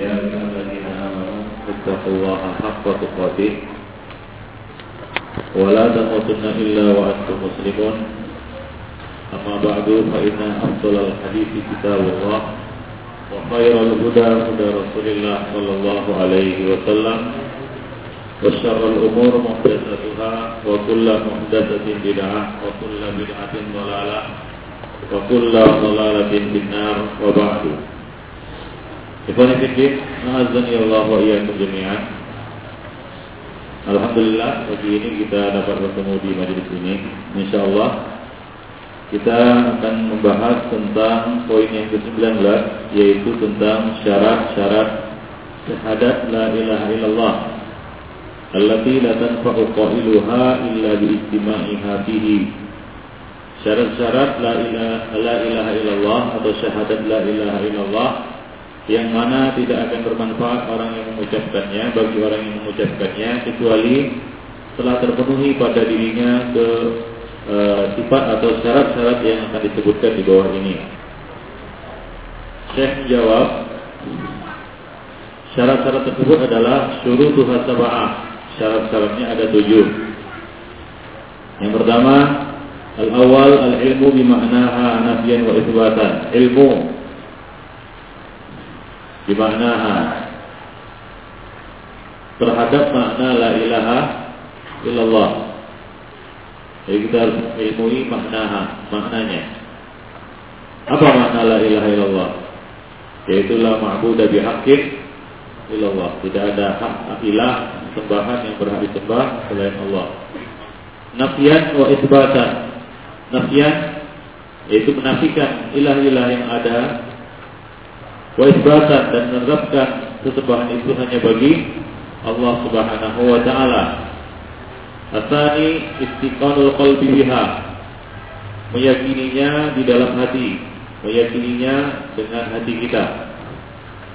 يا أيها الذين آمنوا اتقوا الله حق تقاته ولا تموتن إلا وأنتم مسلمون أما بعد فإن أفضل الحديث كتاب الله وخير الهدى هدى رسول الله صلى الله عليه وسلم وشر الأمور محدثاتها وكل محدثة بدعة وكل بدعة ضلالة وكل ضلالة في النار وبعد Ikhwan Fiddin, Ma'azani Allah wa iyyakum jami'an. Alhamdulillah pagi ini kita dapat bertemu di majelis ini. Insyaallah kita akan membahas tentang poin yang ke-19 yaitu tentang syarat-syarat syahadat la ilaha illallah allati la tanfa'u qailuha illa bi istima'iha bihi. Syarat-syarat la la ilaha illallah atau syahadat la ilaha illallah yang mana tidak akan bermanfaat orang yang mengucapkannya bagi orang yang mengucapkannya kecuali telah terpenuhi pada dirinya ke e, sifat atau syarat-syarat yang akan disebutkan di bawah ini. Syekh menjawab syarat-syarat tersebut adalah syurutuha sab'ah. Syarat-syaratnya ada tujuh. Yang pertama, al-awwal al-ilmu bima'naha nafiyan wa isbatan. Ilmu bimanaha terhadap makna la ilaha illallah. Jadi kita harus ilmui maknaha, maknanya. Apa makna la ilaha illallah? Yaitu la ma'budu bihaqqin illallah. Tidak ada hak ilah sembahan yang berhak disembah selain Allah. Nafian wa isbatan. Nafian yaitu menafikan ilah-ilah yang ada wa isbatan dan menerapkan sesembahan itu hanya bagi Allah Subhanahu wa taala. Asani istiqanul qalbi biha. Meyakininya di dalam hati, meyakininya dengan hati kita.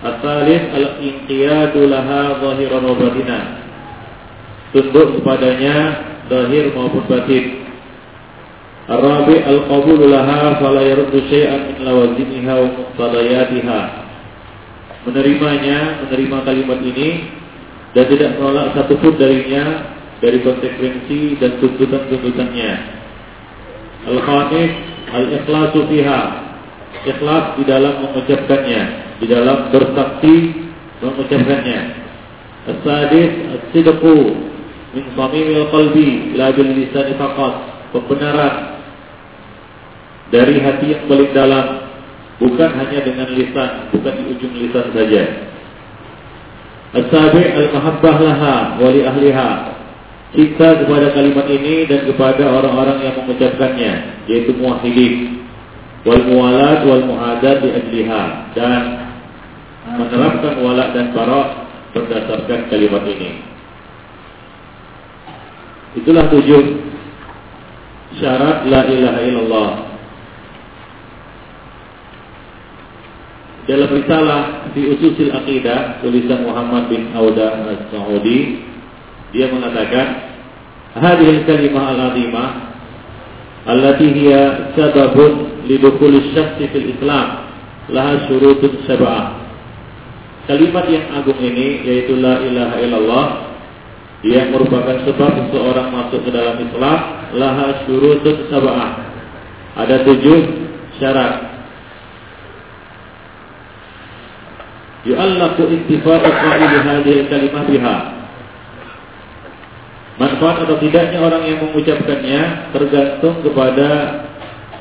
Asalin al-inqiyadu laha zahiran wa batinan. Tunduk kepadanya zahir maupun batin. Arabi al-qabul laha fala yaruddu syai'an min lawazimiha wa muqtadayatiha menerimanya, menerima kalimat ini dan tidak menolak satu pun darinya dari konsekuensi dan tuntutan-tuntutannya. Al-khamis al-ikhlasu fiha. Ikhlas di dalam mengucapkannya, di dalam bersaksi mengucapkannya. As-sadis as-sidqu min samimil qalbi la bil lisani faqat. Pembenaran dari hati yang paling dalam bukan hanya dengan lisan, bukan di ujung lisan saja. As-sabi al-mahabbah laha wa li ahliha. Cinta kepada kalimat ini dan kepada orang-orang yang mengucapkannya, yaitu muwahhidin. Wal muwalat wal muadat di ajliha dan menerapkan walak dan barak berdasarkan kalimat ini. Itulah tujuh syarat la ilaha illallah dalam risalah di Ususil Aqidah tulisan Muhammad bin Auda Al-Saudi dia mengatakan hadhihi kalimah al-azimah allati hiya sababun lidukhul syakhsi fil Islam laha syurutun sab'ah. Kalimat yang agung ini yaitu la ilaha illallah yang merupakan sebab seseorang masuk ke dalam Islam laha syurutun sab'ah. Ada tujuh syarat yu'allaqu intifa'u qa'ili hadhihi kalimah biha. Manfaat atau tidaknya orang yang mengucapkannya tergantung kepada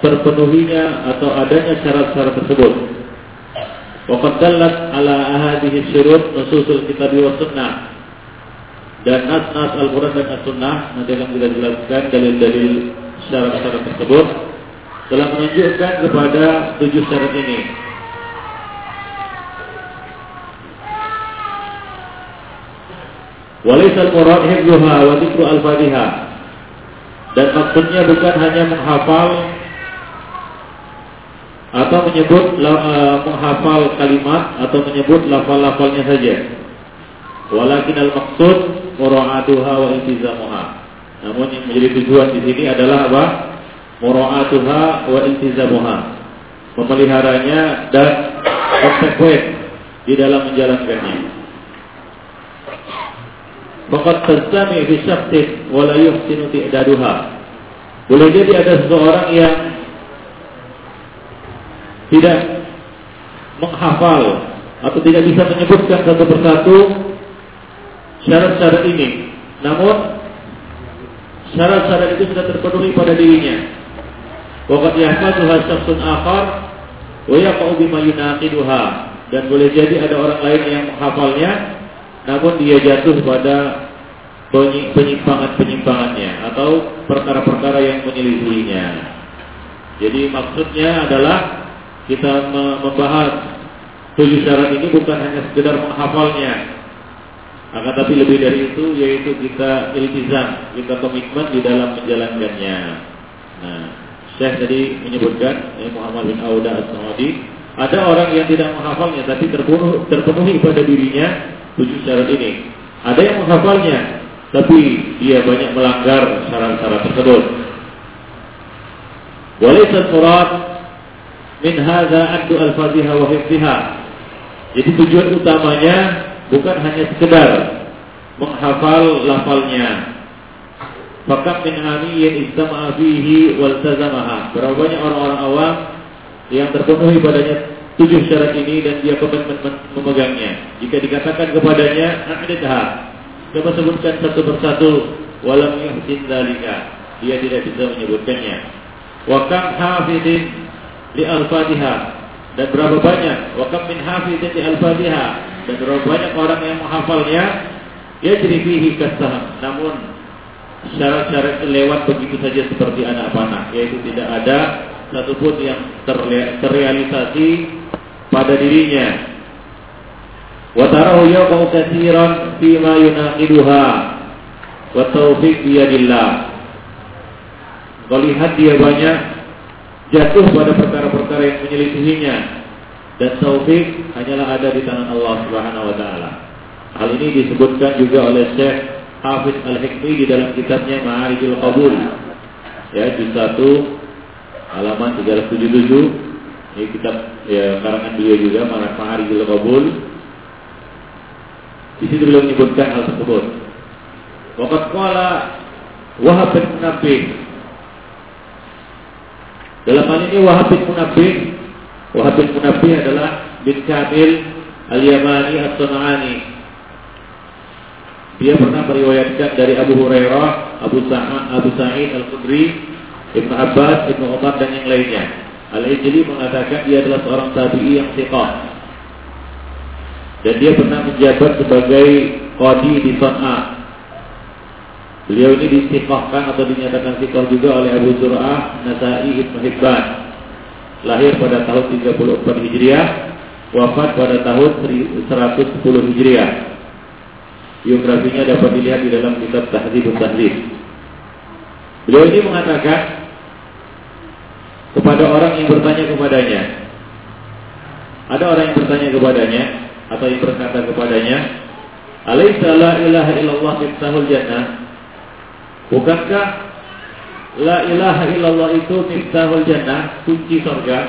terpenuhinya atau adanya syarat-syarat tersebut. Waqad dallat ala ahadihi syurut nususul kitab wa sunnah. Dan nas-nas Al-Quran dan As-Sunnah nanti akan kita jelaskan dalil-dalil syarat-syarat tersebut telah menunjukkan kepada tujuh syarat ini. Walaisal murad hifdhuha wa dzikru al-Fatihah. Dan maksudnya bukan hanya menghafal atau menyebut uh, menghafal kalimat atau menyebut lafal-lafalnya saja. Walakin al-maqsud mura'atuha wa iltizamuha. Namun yang menjadi tujuan di sini adalah apa? Mura'atuha wa iltizamuha. Memeliharanya dan konsekuen di dalam menjalankannya. Fakat tastami fi syaksin wa la yuhsinu ti'daduha. Boleh jadi ada seseorang yang tidak menghafal atau tidak bisa menyebutkan satu persatu syarat-syarat ini. Namun syarat-syarat itu sudah terpenuhi pada dirinya. Waqad yahfazuha syakhsun akhar wa yaqa'u bima yunaqiduha. Dan boleh jadi ada orang lain yang menghafalnya namun dia jatuh pada penyimpangan-penyimpangannya atau perkara-perkara yang menyelisihinya. Jadi maksudnya adalah kita membahas tujuh syarat ini bukan hanya sekedar menghafalnya, akan tapi lebih dari itu yaitu kita iltizam, kita komitmen di dalam menjalankannya. Nah, Syekh tadi menyebutkan ya, Muhammad bin Auda as-Sawadi ada orang yang tidak menghafalnya tapi terpenuhi, terpenuhi pada dirinya tujuh syarat ini. Ada yang menghafalnya tapi dia banyak melanggar syarat-syarat tersebut. Walaysa murad min hadza addu al-Fatihah wa hifdhiha. Jadi tujuan utamanya bukan hanya sekedar menghafal lafalnya. Maka min yang istama'a fihi wal tazamaha. Berapa banyak orang-orang awam yang terpenuhi padanya tujuh syarat ini dan dia memegangnya. Jika dikatakan kepadanya, "Aqidha." Coba sebutkan satu persatu walam yuhsin dzalika. Dia tidak bisa menyebutkannya. Wa kam hafidin li al-Fatihah dan berapa banyak wa kam min hafidin li al-Fatihah dan berapa banyak orang yang menghafalnya ya fihi kasah namun syarat-syarat lewat begitu saja seperti anak panah yaitu tidak ada satupun yang terrealisasi pada dirinya wa tarahu yaqau katsiran fi ma yunaqiduha wa taufiq biyadillah kau lihat dia banyak jatuh pada perkara-perkara yang menyelisihinya dan taufik hanyalah ada di tangan Allah Subhanahu wa taala. Hal ini disebutkan juga oleh Syekh Hafiz Al-Hikmi di dalam kitabnya Ma'arijul Qabul. Ya, juz 1 halaman 377. Ini kitab ya karangan beliau juga Ma'arijul Qabul. Di situ beliau menyebutkan hal tersebut. Waqat qala Wahab bin Munabbih dalam hal ini Wahab bin Munabbih Wahab bin Munabbih adalah bin Kamil Al-Yamani As-Sun'ani. Dia pernah meriwayatkan dari Abu Hurairah, Abu Sa'id, Abu Sa'id Al-Khudri, Ibnu Abbas, Ibnu Umar dan yang lainnya. Al-Ijli mengatakan dia adalah seorang tabi'i yang thiqah. Dan dia pernah menjabat sebagai qadi di Son'a. Beliau ini disiqahkan atau dinyatakan siqah juga oleh Abu Zur'ah, Nasai, Ibnu Hibban lahir pada tahun 34 Hijriah, wafat pada tahun 110 Hijriah. Biografinya dapat dilihat di dalam kitab Tahdzibut Tahdzib. Beliau ini mengatakan kepada orang yang bertanya kepadanya. Ada orang yang bertanya kepadanya atau yang berkata kepadanya, "Alaisa la ilaha illallah miftahul jannah?" Bukankah La ilaha illallah itu miftahul jannah, kunci surga.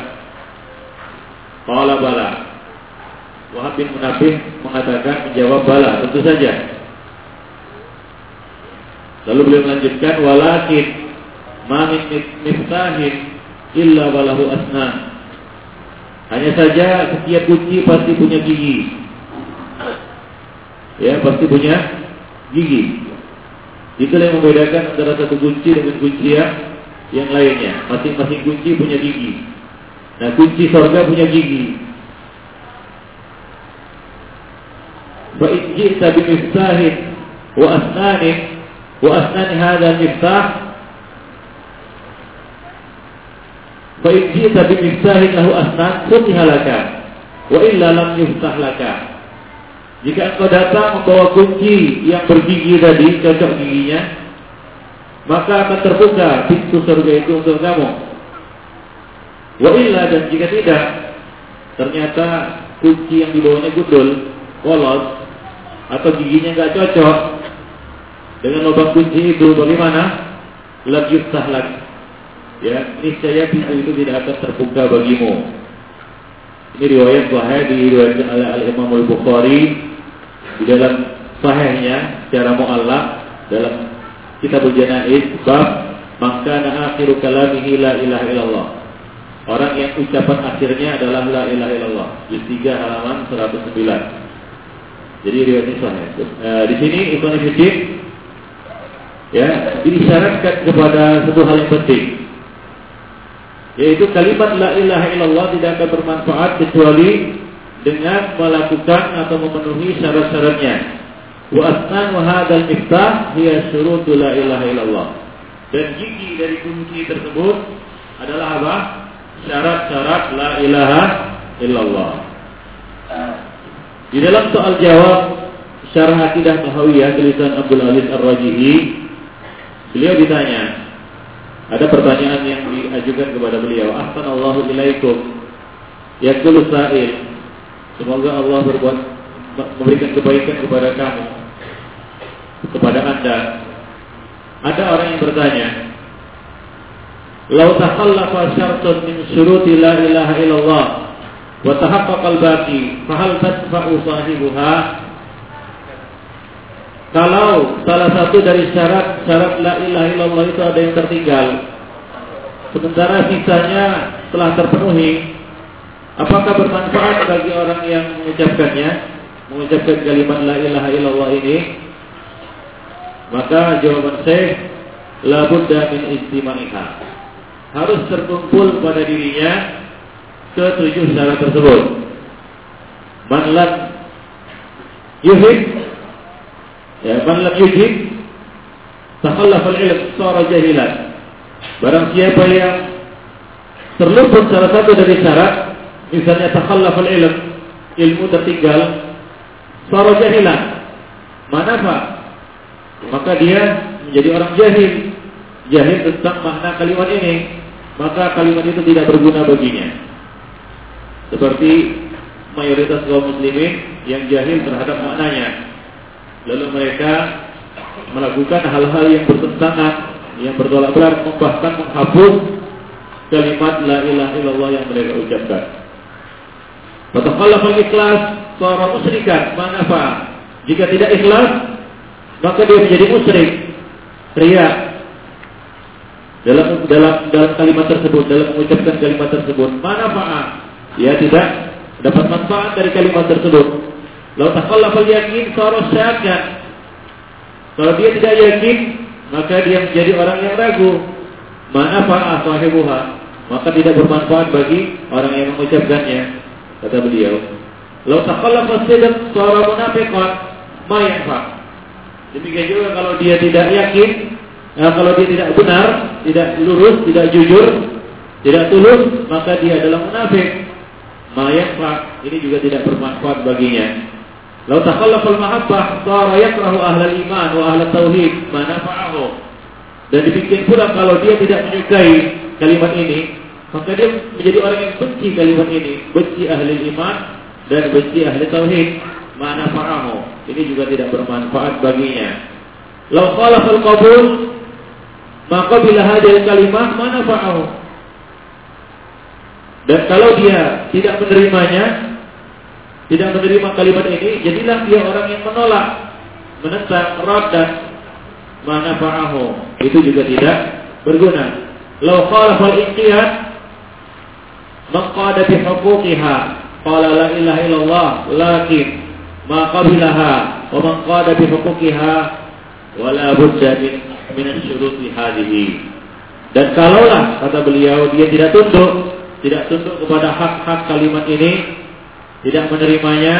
Qala bala. Wahab bin Munabih mengatakan menjawab bala, tentu saja. Lalu beliau melanjutkan walakin ma min miftahin illa walahu asnan. Hanya saja setiap kunci pasti punya gigi. Ya, pasti punya gigi. Itulah yang membedakan antara satu kunci dengan kunci yang, yang lainnya. Masing-masing kunci punya gigi. Nah, kunci surga punya gigi. Fa in ji'ta wa asnanin wa asnan hadha miftah fa in ji'ta bi miftahin lahu asnan futiha laka wa illa lam yuftah laka. Jika engkau datang membawa kunci yang bergigi tadi, cocok giginya, maka akan terbuka pintu surga itu untuk kamu. Wa illa dan jika tidak, ternyata kunci yang dibawanya gundul, polos, atau giginya nggak cocok dengan lubang kunci itu, bagaimana? Lagi lagi. Ya, niscaya pintu itu tidak akan terbuka bagimu. Ini riwayat sahih diriwayatkan oleh Al Imam Al Bukhari di dalam sahihnya secara muallak dalam kitab Janaiz bab maka akhiru kalamihi la ilaha illallah. Orang yang ucapan akhirnya adalah la ilaha illallah. Juz 3 halaman 109. Jadi riwayat ini sahih. Nah, di sini Ibnu Fiddin ya diisyaratkan kepada satu hal yang penting yaitu kalimat la ilaha illallah tidak akan bermanfaat kecuali dengan melakukan atau memenuhi syarat-syaratnya. Wa asnan wa hadzal miftah hiya syurutu la ilaha illallah. Dan gigi dari kunci tersebut adalah apa? Syarat-syarat la ilaha illallah. Di dalam soal jawab syarah akidah Tahawiyah tulisan Abdul Aziz Ar-Rajihi Beliau ditanya, ada pertanyaan yang diajukan kepada beliau, Ahsanallahu ilaikum. Yaqulu sa'il. Semoga Allah berbuat memberikan kebaikan kepada kamu, kepada Anda. Ada orang yang bertanya, "Lau takhallafa syartun min syuruti la ilaha illallah wa tahaqqaqa al-baqi, fa hal tadfa'u sahibuha kalau salah satu dari syarat-syarat la ilaha illallah itu ada yang tertinggal, sementara sisanya telah terpenuhi, apakah bermanfaat bagi orang yang mengucapkannya, mengucapkan kalimat la ilaha illallah ini? Maka jawaban saya, la budda min istimaiha. Harus terkumpul pada dirinya ketujuh syarat tersebut. Man lam yuhib Ya, man lam yujib takhallafa al-ilm sara. Barang siapa yang terluput salah satu dari syarat, misalnya takhallafa al-ilm, ilmu tertinggal, sara jahilan. Mana pak? Maka dia menjadi orang jahil. Jahil tentang makna kalimat ini. Maka kalimat itu tidak berguna baginya. Seperti mayoritas kaum muslimin yang jahil terhadap maknanya. Lalu mereka melakukan hal-hal yang bertentangan, yang bertolak belakang, bahkan menghapus kalimat la ilaha illallah yang mereka ucapkan. Fatakallafal ikhlas seorang musyrikan, fa? Jika tidak ikhlas, maka dia menjadi musyrik. Ria dalam dalam dalam kalimat tersebut, dalam mengucapkan kalimat tersebut, mana fa'a? Dia tidak dapat manfaat dari kalimat tersebut. Lalu takallafal yakin sara syakkan. Kalau dia tidak yakin, maka dia menjadi orang yang ragu. Mana fa'a sahibuha? Maka tidak bermanfaat bagi orang yang mengucapkannya. Kata beliau. Lalu takallafal sidq sara munafiqan, ma yanfa. Demikian juga kalau dia tidak yakin, nah kalau dia tidak benar, tidak lurus, tidak jujur, tidak tulus, maka dia adalah munafik. Ma yanfa. Ini juga tidak bermanfaat baginya. Lau takhallafa al-mahabbah sara yakrahu ahlal iman wa ahlal tauhid ma nafa'ahu. Dan dipikir pula kalau dia tidak menyukai kalimat ini, maka dia menjadi orang yang benci kalimat ini, benci ahli iman dan benci ahli tauhid. Ma nafa'ahu. Ini juga tidak bermanfaat baginya. Lau khalafa al-qabul maka bila hadir kalimat mana nafa'ahu. Dan kalau dia tidak menerimanya, tidak menerima kalimat ini, jadilah dia orang yang menolak, menentang dan mana fa'ahu. Itu juga tidak berguna. Lau khalafa al-inqiyad maqada bi huquqiha qala la ilaha illallah lakin ma qabilaha wa man qada bi huquqiha wala budda min min syuruti hadhihi. Dan kalaulah kata beliau dia tidak tunduk, tidak tunduk kepada hak-hak kalimat ini, tidak menerimanya,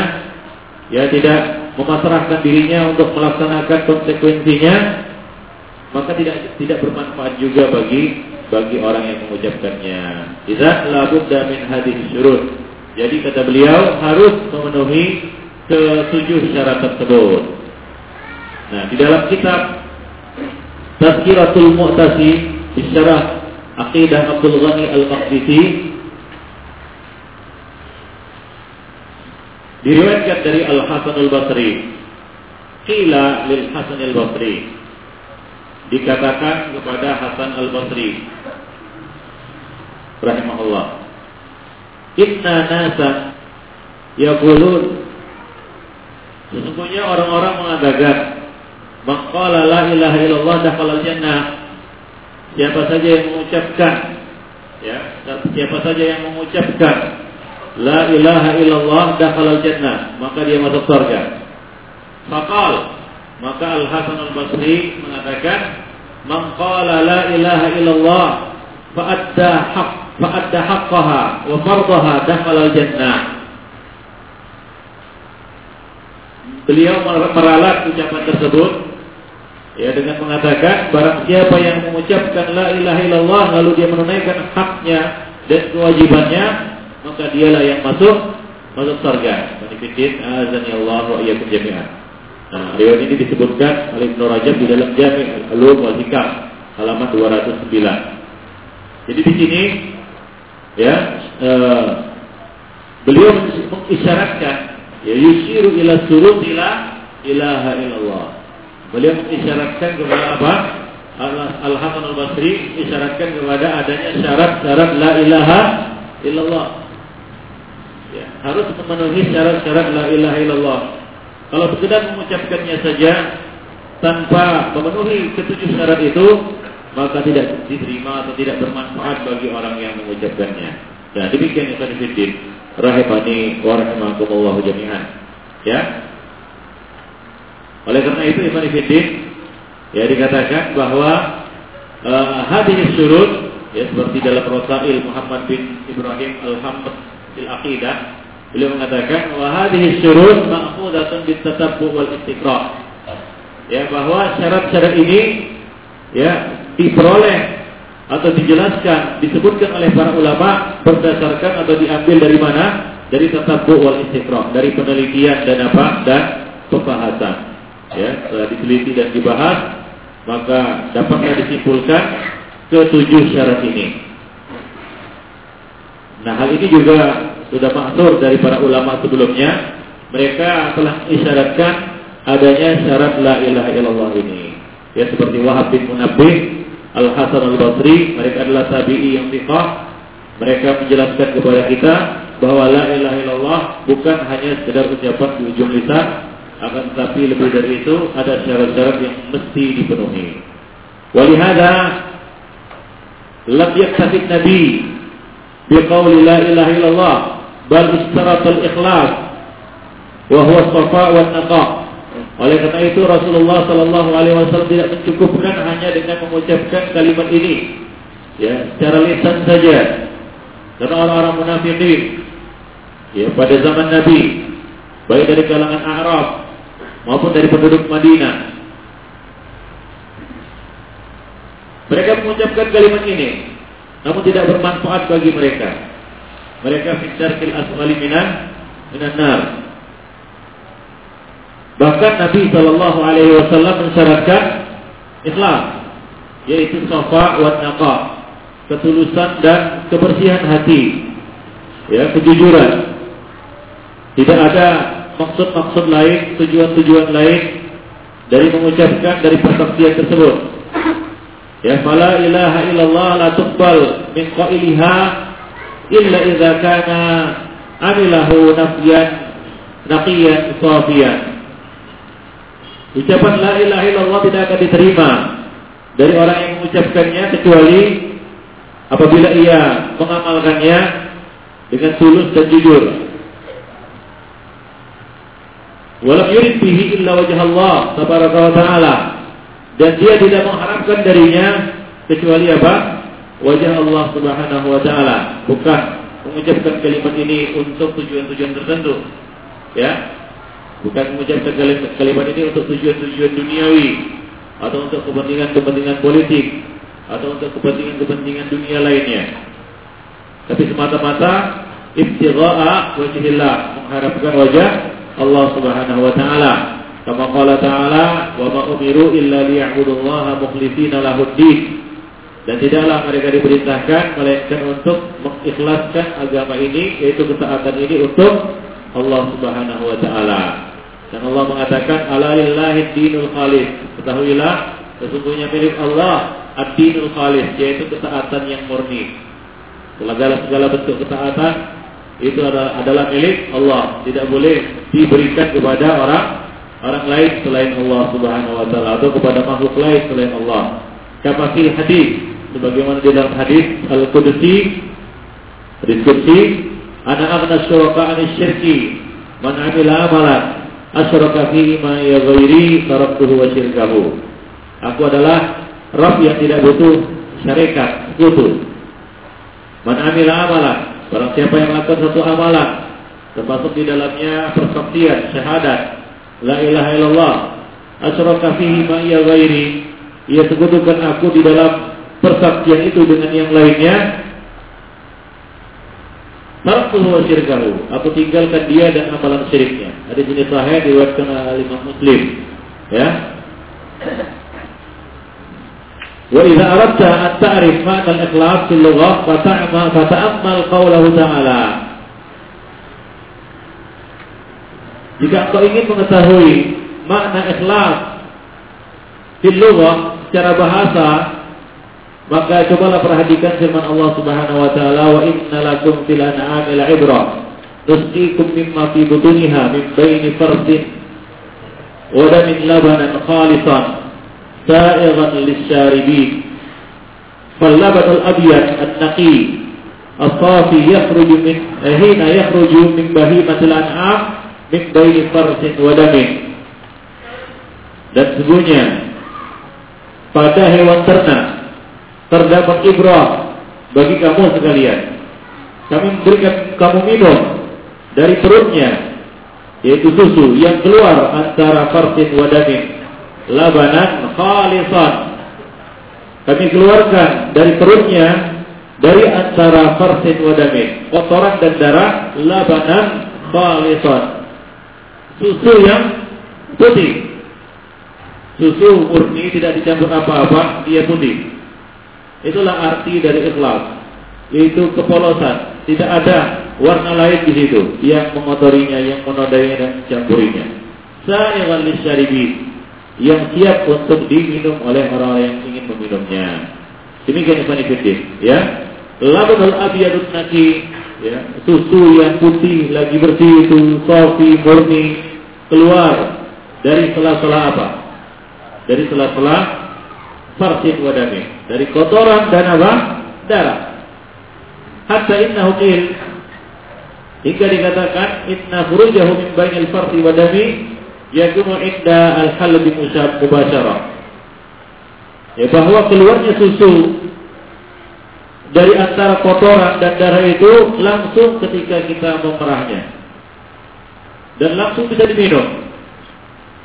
ya tidak memasrahkan dirinya untuk melaksanakan konsekuensinya, maka tidak tidak bermanfaat juga bagi bagi orang yang mengucapkannya. Idza la budda min hadhihi syurut. Jadi kata beliau harus memenuhi ketujuh syarat tersebut. Nah, di dalam kitab Tazkiratul Mu'tasi Syarah Aqidah Abdul Ghani Al-Maqdisi Diriwayatkan dari Al Hasan Al Basri. Qila lil Hasan Al Basri. Dikatakan kepada Hasan Al Basri rahimahullah. inna nasa yaqulun Sesungguhnya orang-orang mengatakan Maqala la ilaha illallah dakhalal jannah Siapa saja yang mengucapkan ya, siapa saja yang mengucapkan la ilaha illallah dakhalal jannah, maka dia masuk surga. Faqal maka Al Hasan Al Basri mengatakan man qala la ilaha illallah fa'adda haq fa'adda haqqaha wa fardaha dakhalal jannah. Beliau meralat ucapan tersebut Ya dengan mengatakan barang siapa yang mengucapkan la ilaha illallah lalu dia menunaikan haknya dan kewajibannya maka dialah yang masuk masuk surga. Manifidin azan Allah wa iyyakum jami'an. Nah, riwayat ini disebutkan oleh Ibnu Rajab di dalam Jami' Al-Ulum wal Hikam halaman 209. Jadi di sini ya uh, beliau mengisyaratkan ya yusiru ila surut ila ilaha illallah Beliau mengisyaratkan kepada apa? Al-Hasan al-Basri isyaratkan kepada adanya syarat-syarat la ilaha illallah. Ya, harus memenuhi syarat-syarat la ilaha illallah. Kalau sekedar mengucapkannya saja tanpa memenuhi ketujuh syarat itu, maka tidak diterima atau tidak bermanfaat bagi orang yang mengucapkannya. Nah, demikian yang tadi rahimani wa rahimakumullah jami'an. Ya, oleh karena itu Ibn Fiddin ya dikatakan bahwa uh, hadis surut ya seperti dalam Rasail Muhammad bin Ibrahim Al-Hamd Al-Aqidah beliau mengatakan bahwa hadis surut ma'khudatun bitatabbu wal istiqra ya bahwa syarat-syarat ini ya diperoleh atau dijelaskan disebutkan oleh para ulama berdasarkan atau diambil dari mana? Dari tatabbu wal istiqra dari penelitian dan apa? Dan pembahasan. Ya setelah diteliti dan dibahas maka dapatlah disimpulkan ketujuh syarat ini. Nah hal ini juga sudah maksur dari para ulama sebelumnya. Mereka telah isyaratkan adanya syarat la ilaha illallah ini. Ya seperti Wahab bin Munabbih, Al Hasan Al Basri, mereka adalah tabi'i yang fiqh. Mereka menjelaskan kepada kita bahwa la ilaha illallah bukan hanya sekedar ucapan di ujung lisan, akan tetapi lebih dari itu ada syarat-syarat yang mesti dipenuhi. Walihada lam yaktafid Nabi biqauli la ilaha illallah bal istarat al-ikhlas wa huwa safa wa naqa. Oleh karena itu Rasulullah Shallallahu Alaihi Wasallam tidak mencukupkan hanya dengan mengucapkan kalimat ini, ya secara lisan saja. Karena orang-orang munafikin, ya pada zaman Nabi, baik dari kalangan Arab maupun dari penduduk Madinah. Mereka mengucapkan kalimat ini, namun tidak bermanfaat bagi mereka. Mereka fitarkil asmali minan minan nar. Bahkan Nabi Shallallahu Alaihi Wasallam mensyaratkan Islam, yaitu safa wa naqa, ketulusan dan kebersihan hati, ya kejujuran. Tidak ada maksud-maksud lain, tujuan-tujuan lain dari mengucapkan dari persaksian tersebut. Ya, fala ilaha illallah la tuqbal min qailiha illa idza kana amilahu nafyan naqiyan safiyan. Ucapan la ilaha illallah tidak akan diterima dari orang yang mengucapkannya kecuali apabila ia mengamalkannya dengan tulus dan jujur. Walam yurid bihi illa wajah Allah tabaraka wa ta'ala. Dan dia tidak mengharapkan darinya kecuali apa? Wajah Allah subhanahu wa ta'ala. Bukan mengucapkan kalimat ini untuk tujuan-tujuan tertentu. Ya. Bukan mengucapkan kalimat ini untuk tujuan-tujuan duniawi atau untuk kepentingan-kepentingan politik atau untuk kepentingan-kepentingan dunia lainnya. Tapi semata-mata ibtigha'a wajhillah, mengharapkan wajah Allah Subhanahu wa taala. Kama qala ta'ala, "Wa ma umiru illa liya'budullaha mukhlishina lahuddin." Dan tidaklah mereka diperintahkan melainkan untuk mengikhlaskan agama ini yaitu ketaatan ini untuk Allah Subhanahu wa taala. Dan Allah mengatakan ala lillahi dinul khalis. Ketahuilah sesungguhnya milik Allah ad-dinul khalis yaitu ketaatan yang murni. Segala segala bentuk ketaatan itu adalah, adalah milik Allah, tidak boleh diberikan kepada orang orang lain selain Allah Subhanahu wa taala atau kepada makhluk lain selain Allah. Kama hadis sebagaimana di dalam hadis Al-Qudsi hadis Qudsi ana aghna syuraka 'ani syirki man 'amila amalan asyraka fihi ma ya taraktuhu wa syirkahu. Aku adalah Rabb yang tidak butuh syarikat, sekutu. Man 'amila amalan Barang siapa yang melakukan satu amalan termasuk di dalamnya persaksian syahadat La ilaha illallah asyraka fihi ma iya ghairi. Ia sekutukan aku di dalam Persaksian itu dengan yang lainnya. Tarkuhu wa syirkahu. Aku tinggalkan dia dan amalan syiriknya. Ada jenis sahih diriwayatkan oleh alimah Muslim. Ya. Wa idza aradta at-ta'rif ma'na al-ikhlas fil lughah fata'ma fata'ammal qawlahu ta'ala. Jika engkau ingin mengetahui makna ikhlas fil lughah secara bahasa, maka cobalah perhatikan firman Allah Subhanahu wa taala wa inna lakum fil an'ami la'ibrah nusqikum mimma fi butuniha min baini farsin wa damin labanan khalisan سائغا للشاربين فاللبن الأبيض النقي الصافي يخرج من حين يخرج من بهيمة الأنعام mifdai farsin wa damin. Dan sungguhnya pada hewan ternak terdapat ibrah bagi kamu sekalian. Kami memberikan kamu minum dari perutnya yaitu susu yang keluar antara farsin wa damin. Labanan khalisan. Kami keluarkan dari perutnya dari antara farsin wa damin. Kotoran dan darah labanan khalisan. Susu yang putih. Susu murni tidak dicampur apa-apa, dia putih. Itulah arti dari ikhlas. Itu kepolosan. Tidak ada warna lain di situ yang mengotorinya, yang menodainya dan mencampurinya. Sa'iran lisyaribin yang siap untuk diminum oleh orang yang ingin meminumnya. Demikian Ibn Fiddin, ya. Labun al-abiyadun naki, ya. Susu yang putih lagi bersih itu sofi murni keluar dari sela-sela apa? Dari sela-sela farsin wadami, dari kotoran dan apa? Darah. Hatta innahu qil hingga dikatakan inna furujahu min bainil farsi wadami yakunu inda al-hal bi mubasyarah. Ya bahwa keluarnya susu dari antara kotoran dan darah itu langsung ketika kita memerahnya. Dan langsung bisa diminum.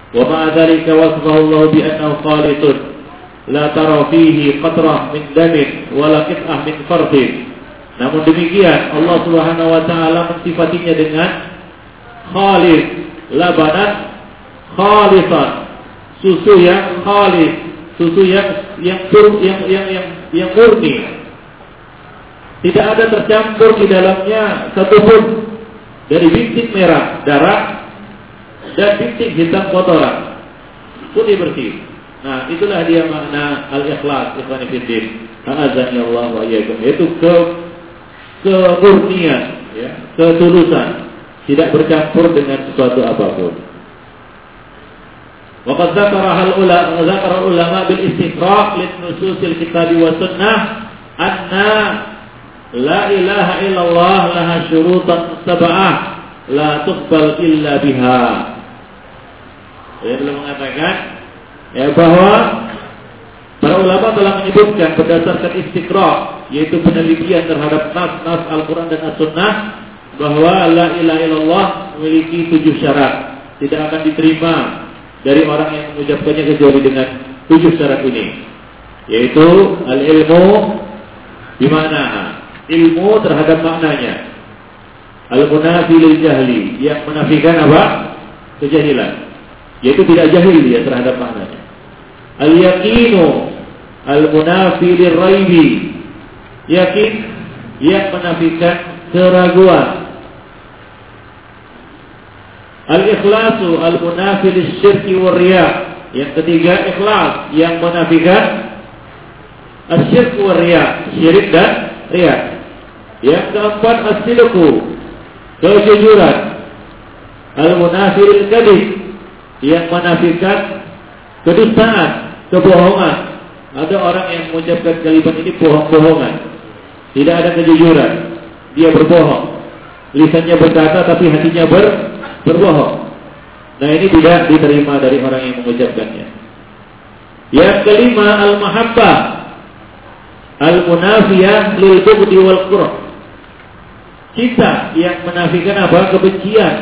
Wa ma'a dzalika wasfahu bi annahu khalitun la tara fihi qatrah min damin wala qit'ah min fardin. Namun demikian Allah Subhanahu wa taala mensifatinya dengan khalid labanan khalisan susu yang khalis susu yang yang yang yang yang, yang murni tidak ada tercampur di dalamnya satupun dari bintik merah darah dan bintik hitam kotoran. Putih bersih. Nah, itulah dia makna al-ikhlas, ikhwan fillah. Azani Allah wa iyyakum. Itu ke kemurnian, ya, ketulusan, tidak bercampur dengan sesuatu apa pun. Waqad hal ulama dzakara ulama bil istiqra' lin nusus al-kitab wa anna La ilaha illallah laha syurutan taba'ah la tuqbal illa biha. Dia mengatakan ya bahwa para ulama telah menyebutkan berdasarkan istiqra yaitu penelitian terhadap nas-nas Al-Qur'an dan As-Sunnah bahwa la ilaha illallah memiliki tujuh syarat tidak akan diterima dari orang yang mengucapkannya kecuali dengan tujuh syarat ini yaitu al ilmu bimana ilmu terhadap maknanya. Al munafi jahli. Yang menafikan apa? Kejahilan. Yaitu tidak jahil dia terhadap maknanya. Al yaqinu al munafi raibi. Yakin? Yang menafikan keraguan. Al-ikhlasu. Al-munafi syirki wa. Yang ketiga ikhlas. Yang menafikan asyirk wa riya, syirik dan riya. Yang keempat as-silku kejujuran. Al-munafiril kadhib yang menafikan kedustaan, kebohongan. Ada orang yang mengucapkan kalimat ini bohong-bohongan. Tidak ada kejujuran. Dia berbohong. Lisannya berkata tapi hatinya ber, berbohong. Nah ini tidak diterima dari orang yang mengucapkannya. Yang kelima al-mahabbah. Al-munafiyah lil bughdi wal qurh. Kita yang menafikan apa? Kebencian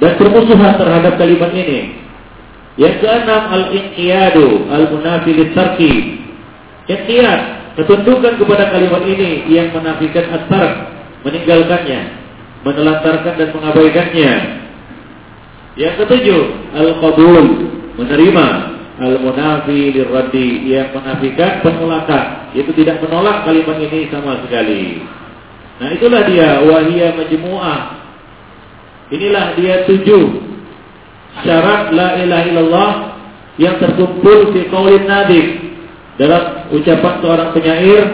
dan permusuhan terhadap kalimat ini. Yang keenam al-inqiyadu al-munafi litarki. Inqiyad, ketundukan kepada kalimat ini yang menafikan at-tark, meninggalkannya, menelantarkan dan mengabaikannya. Yang ketujuh, al-qabul, menerima al-munafi lirraddi yang menafikan penolakan, yaitu tidak menolak kalimat ini sama sekali. Nah, itulah dia wahiyah majmu'ah. Inilah dia tujuh syarat la ilaha illallah yang terkumpul di qaulin nabi dalam ucapan seorang penyair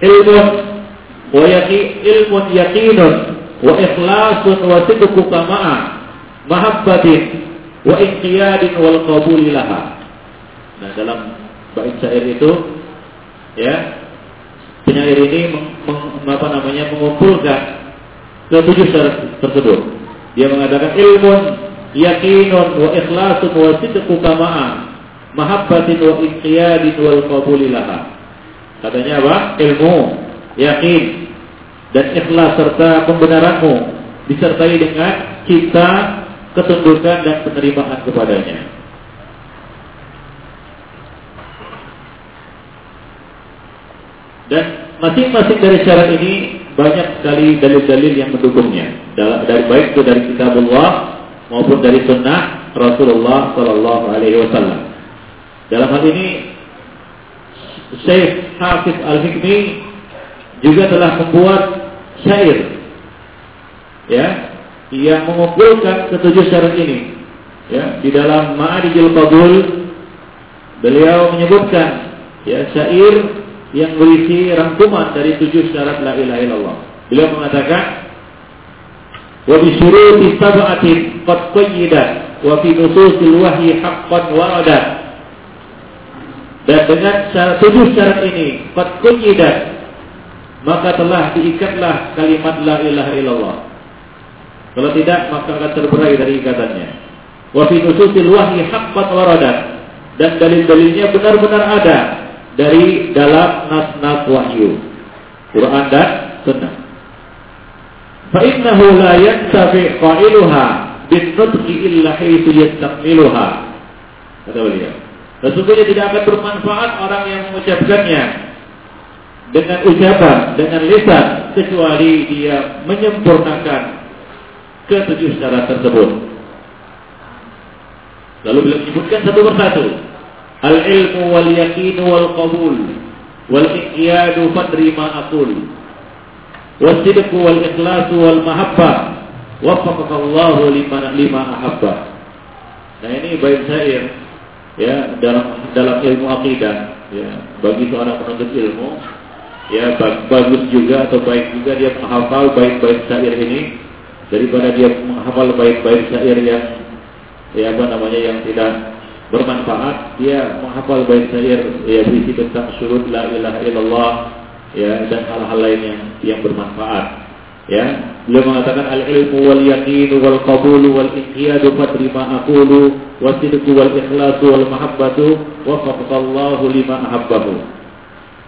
ilmun wa yaqi ilmun yaqinun wa ikhlasun wa sidqu kama'a mahabbatin wa inqiyadin wal qabuli laha nah dalam bait syair itu ya penyair ini meng, meng, apa namanya mengumpulkan ketujuh syarat tersebut. Dia mengatakan ilmun yakinun wa ikhlasun wa sidqu kama'an mahabbatin wa inqiyadin wal qabuli laha. Katanya apa? Ilmu, yakin dan ikhlas serta pembenaranmu disertai dengan cinta, ketundukan dan penerimaan kepadanya. Dan masing-masing dari syarat ini banyak sekali dalil-dalil yang mendukungnya. Dari baik itu dari kitabullah maupun dari sunnah Rasulullah Shallallahu Alaihi Wasallam. Dalam hal ini Syekh Hafiz Al-Hikmi juga telah membuat syair ya yang mengumpulkan ketujuh syarat ini ya di dalam Ma'adijul Qabul beliau menyebutkan ya syair yang berisi rangkuman dari tujuh syarat la ilaha illallah. Beliau mengatakan wa bi syuruti sab'atin qad qayyidat wa fi nususil wahyi haqqan waradat. Dan dengan syarat, tujuh syarat ini qad qayyidat maka telah diikatlah kalimat la ilaha illallah. Kalau tidak maka akan terberai dari ikatannya. Wa fi nususil wahyi haqqan waradat. Dan dalil-dalilnya benar-benar ada dari dalam nas-nas wahyu Quran dan Sunnah. Fa'innahu la yantafi qailuha bin nutqi illa haitsu yastakmiluha. Kata beliau. Sesungguhnya tidak akan bermanfaat orang yang mengucapkannya dengan ucapan, dengan lisan kecuali dia menyempurnakan ketujuh syarat tersebut. Lalu beliau menyebutkan satu persatu. Al-ilmu wal yakin wal qabul wal iqyadu fadri ma aqul. Wasidqu wal ikhlasu wal mahabbah waffaqaka Allah lima lima. Nah ini baik syair ya dalam dalam ilmu akidah ya bagi seorang penuntut ilmu ya bagus juga atau baik juga dia menghafal baik-baik syair ini daripada dia menghafal baik-baik syair yang ya apa namanya yang tidak bermanfaat. Dia menghafal bait syair ya berisi tentang syurut la ilaha illallah ya dan hal-hal lain yang yang bermanfaat. Ya beliau mengatakan al ilmu wal yaqin wal qabul wal inqiyadu fatrima aqulu wasidqu wal ikhlasu wal mahabbatu waffaqallahu lima ahabbahu.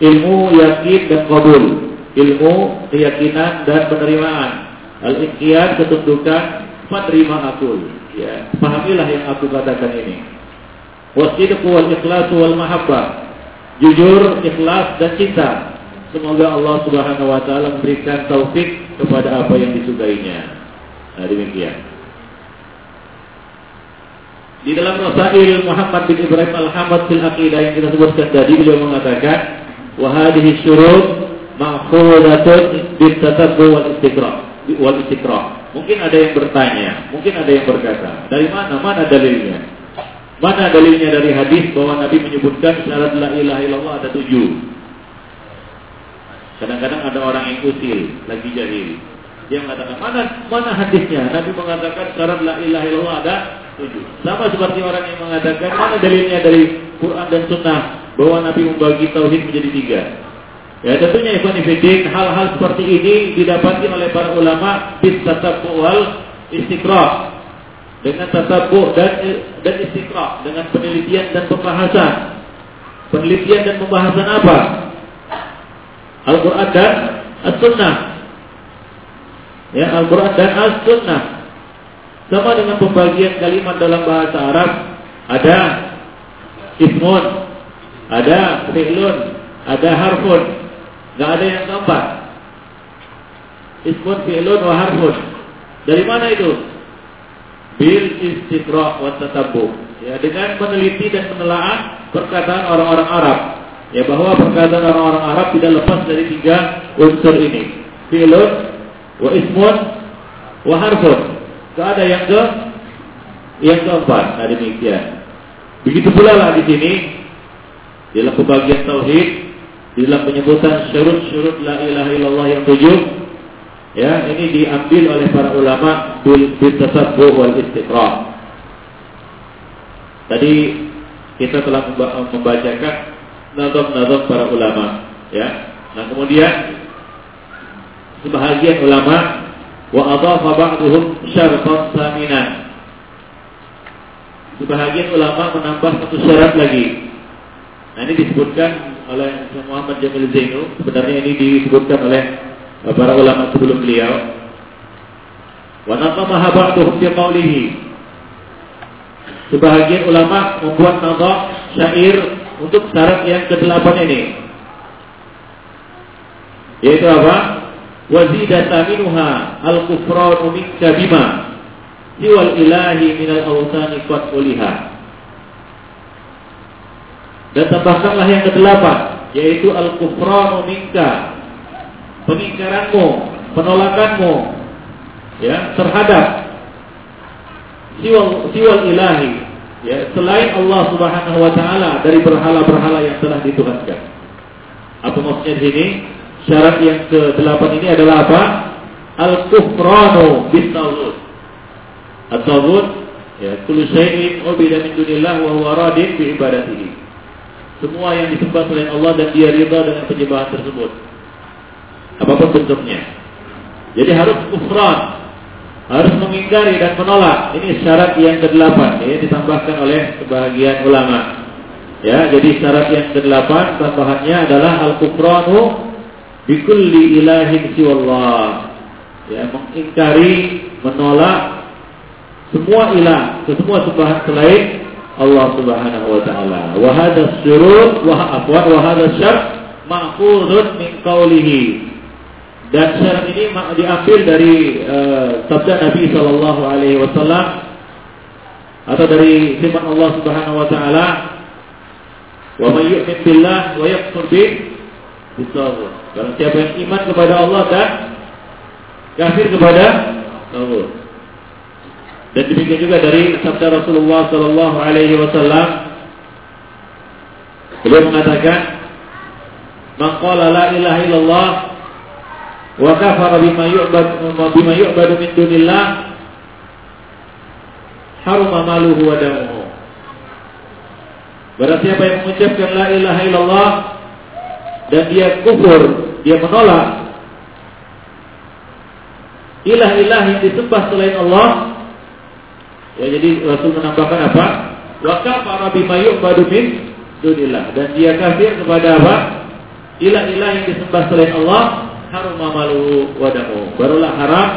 Ilmu yakin dan qabul. Ilmu keyakinan dan penerimaan. Al inqiyad ketundukan fatrima aqul ya pahamilah yang aku katakan ini Wasidqu wal ikhlas wal mahabbah. Jujur, ikhlas dan cinta. Semoga Allah Subhanahu wa taala memberikan taufik kepada apa yang disukainya. Nah, demikian. Di dalam Rasail Muhammad bin Ibrahim Al-Hamad fil Aqidah yang kita sebutkan tadi beliau mengatakan wa hadhihi syurut ma'khudatun bit tatabbu wal istiqra wal istiqra. Mungkin ada yang bertanya, mungkin ada yang berkata, dari mana mana dalilnya? Mana dalilnya dari hadis bahwa Nabi menyebutkan syarat la ilaha illallah ada tujuh? Kadang-kadang ada orang yang usil, lagi jahil. Dia mengatakan, mana mana hadisnya? Nabi mengatakan syarat la ilaha illallah ada tujuh. Sama seperti orang yang mengatakan, mana dalilnya dari Quran dan Sunnah bahwa Nabi membagi tauhid menjadi tiga. Ya tentunya Ibn Fidin, hal-hal seperti ini didapati oleh para ulama bis wal istiqra dengan tatabu dan dan istiqra dengan penelitian dan pembahasan. Penelitian dan pembahasan apa? Al-Quran dan As-Sunnah. Ya, Al-Quran dan As-Sunnah. Sama dengan pembagian kalimat dalam bahasa Arab, ada ismun, ada fi'lun, ada harfun. Gak ada yang keempat. Ismun, fi'lun, wa harfun. Dari mana itu? Bil istiqra wa tatabbu. Ya, dengan meneliti dan menelaah perkataan orang-orang Arab. Ya bahwa perkataan orang-orang Arab tidak lepas dari tiga unsur ini. Fi'lun wa ismun wa harfun. Tidak ada yang ke yang keempat. Nah demikian. Begitu pula lah di sini dalam pembagian tauhid dalam penyebutan syurut-syurut la ilaha illallah yang tujuh ya ini diambil oleh para ulama bil tasabbuh wal istiqra tadi kita telah membacakan nazam-nazam para ulama ya. Nah kemudian sebahagian ulama wa adhafa ba'dhum syartan saminan sebahagian ulama menambah satu syarat lagi. Nah ini disebutkan oleh Muhammad Jamil Zainu. Sebenarnya ini disebutkan oleh para ulama sebelum beliau wa natamaha ba'dhum bi qawlihi sebahagian ulama membuat nazam syair untuk syarat yang kedelapan ini. Yaitu apa? Wazidata minuha al-kufranu minka bima siwal ilahi minal awsani qad uliha. Dan tambahkanlah yang kedelapan, yaitu al-kufranu minka pengingkaranmu, penolakanmu ya terhadap siwal siwal ilahi ya selain Allah Subhanahu wa taala dari berhala-berhala yang telah dituhankan. Apa maksudnya di sini? Syarat yang ke-8 ini adalah apa? Al-kufranu bis-tawhid. At-tawhid ya kullu syai'in ubida min dunillah wa huwa radin bi ibadatihi. Semua yang disembah selain Allah dan dia ridha dengan penyembahan tersebut. Apa pun bentuknya. Jadi harus kufran, harus mengingkari dan menolak. Ini syarat yang kedelapan, ya, ditambahkan oleh sebagian ulama. Ya, jadi syarat yang kedelapan tambahannya adalah al-kufranu bikulli ilahin siwallah. Ya, mengingkari, menolak semua ilah, semua sembahan selain Allah Subhanahu wa taala. Wa hadha syurut wa afwan wa hadha syart ma'khudun min qawlihi dan syarat ini diambil dari uh, sabda Nabi Shallallahu Alaihi Wasallam atau dari firman Allah Subhanahu Wa Taala, "Wa may yu'min billah wa yakfur bi Barang siapa yang iman kepada Allah dan kafir kepada Allah. Dan demikian juga dari sabda Rasulullah Sallallahu Alaihi Wasallam, beliau mengatakan, "Man qala la ilaha illallah wa kafara bima yu'bad bima yu'badu min dunillah haruma maluhu wa damuhu Barang yang mengucapkan la ilaha illallah dan dia kufur, dia menolak ilah-ilah yang disembah selain Allah. Ya jadi Rasul menambahkan apa? Wa kafara bima yu'badu min dunillah dan dia kafir kepada apa? Ilah-ilah yang disembah selain Allah harum amalu wadamu. Barulah haram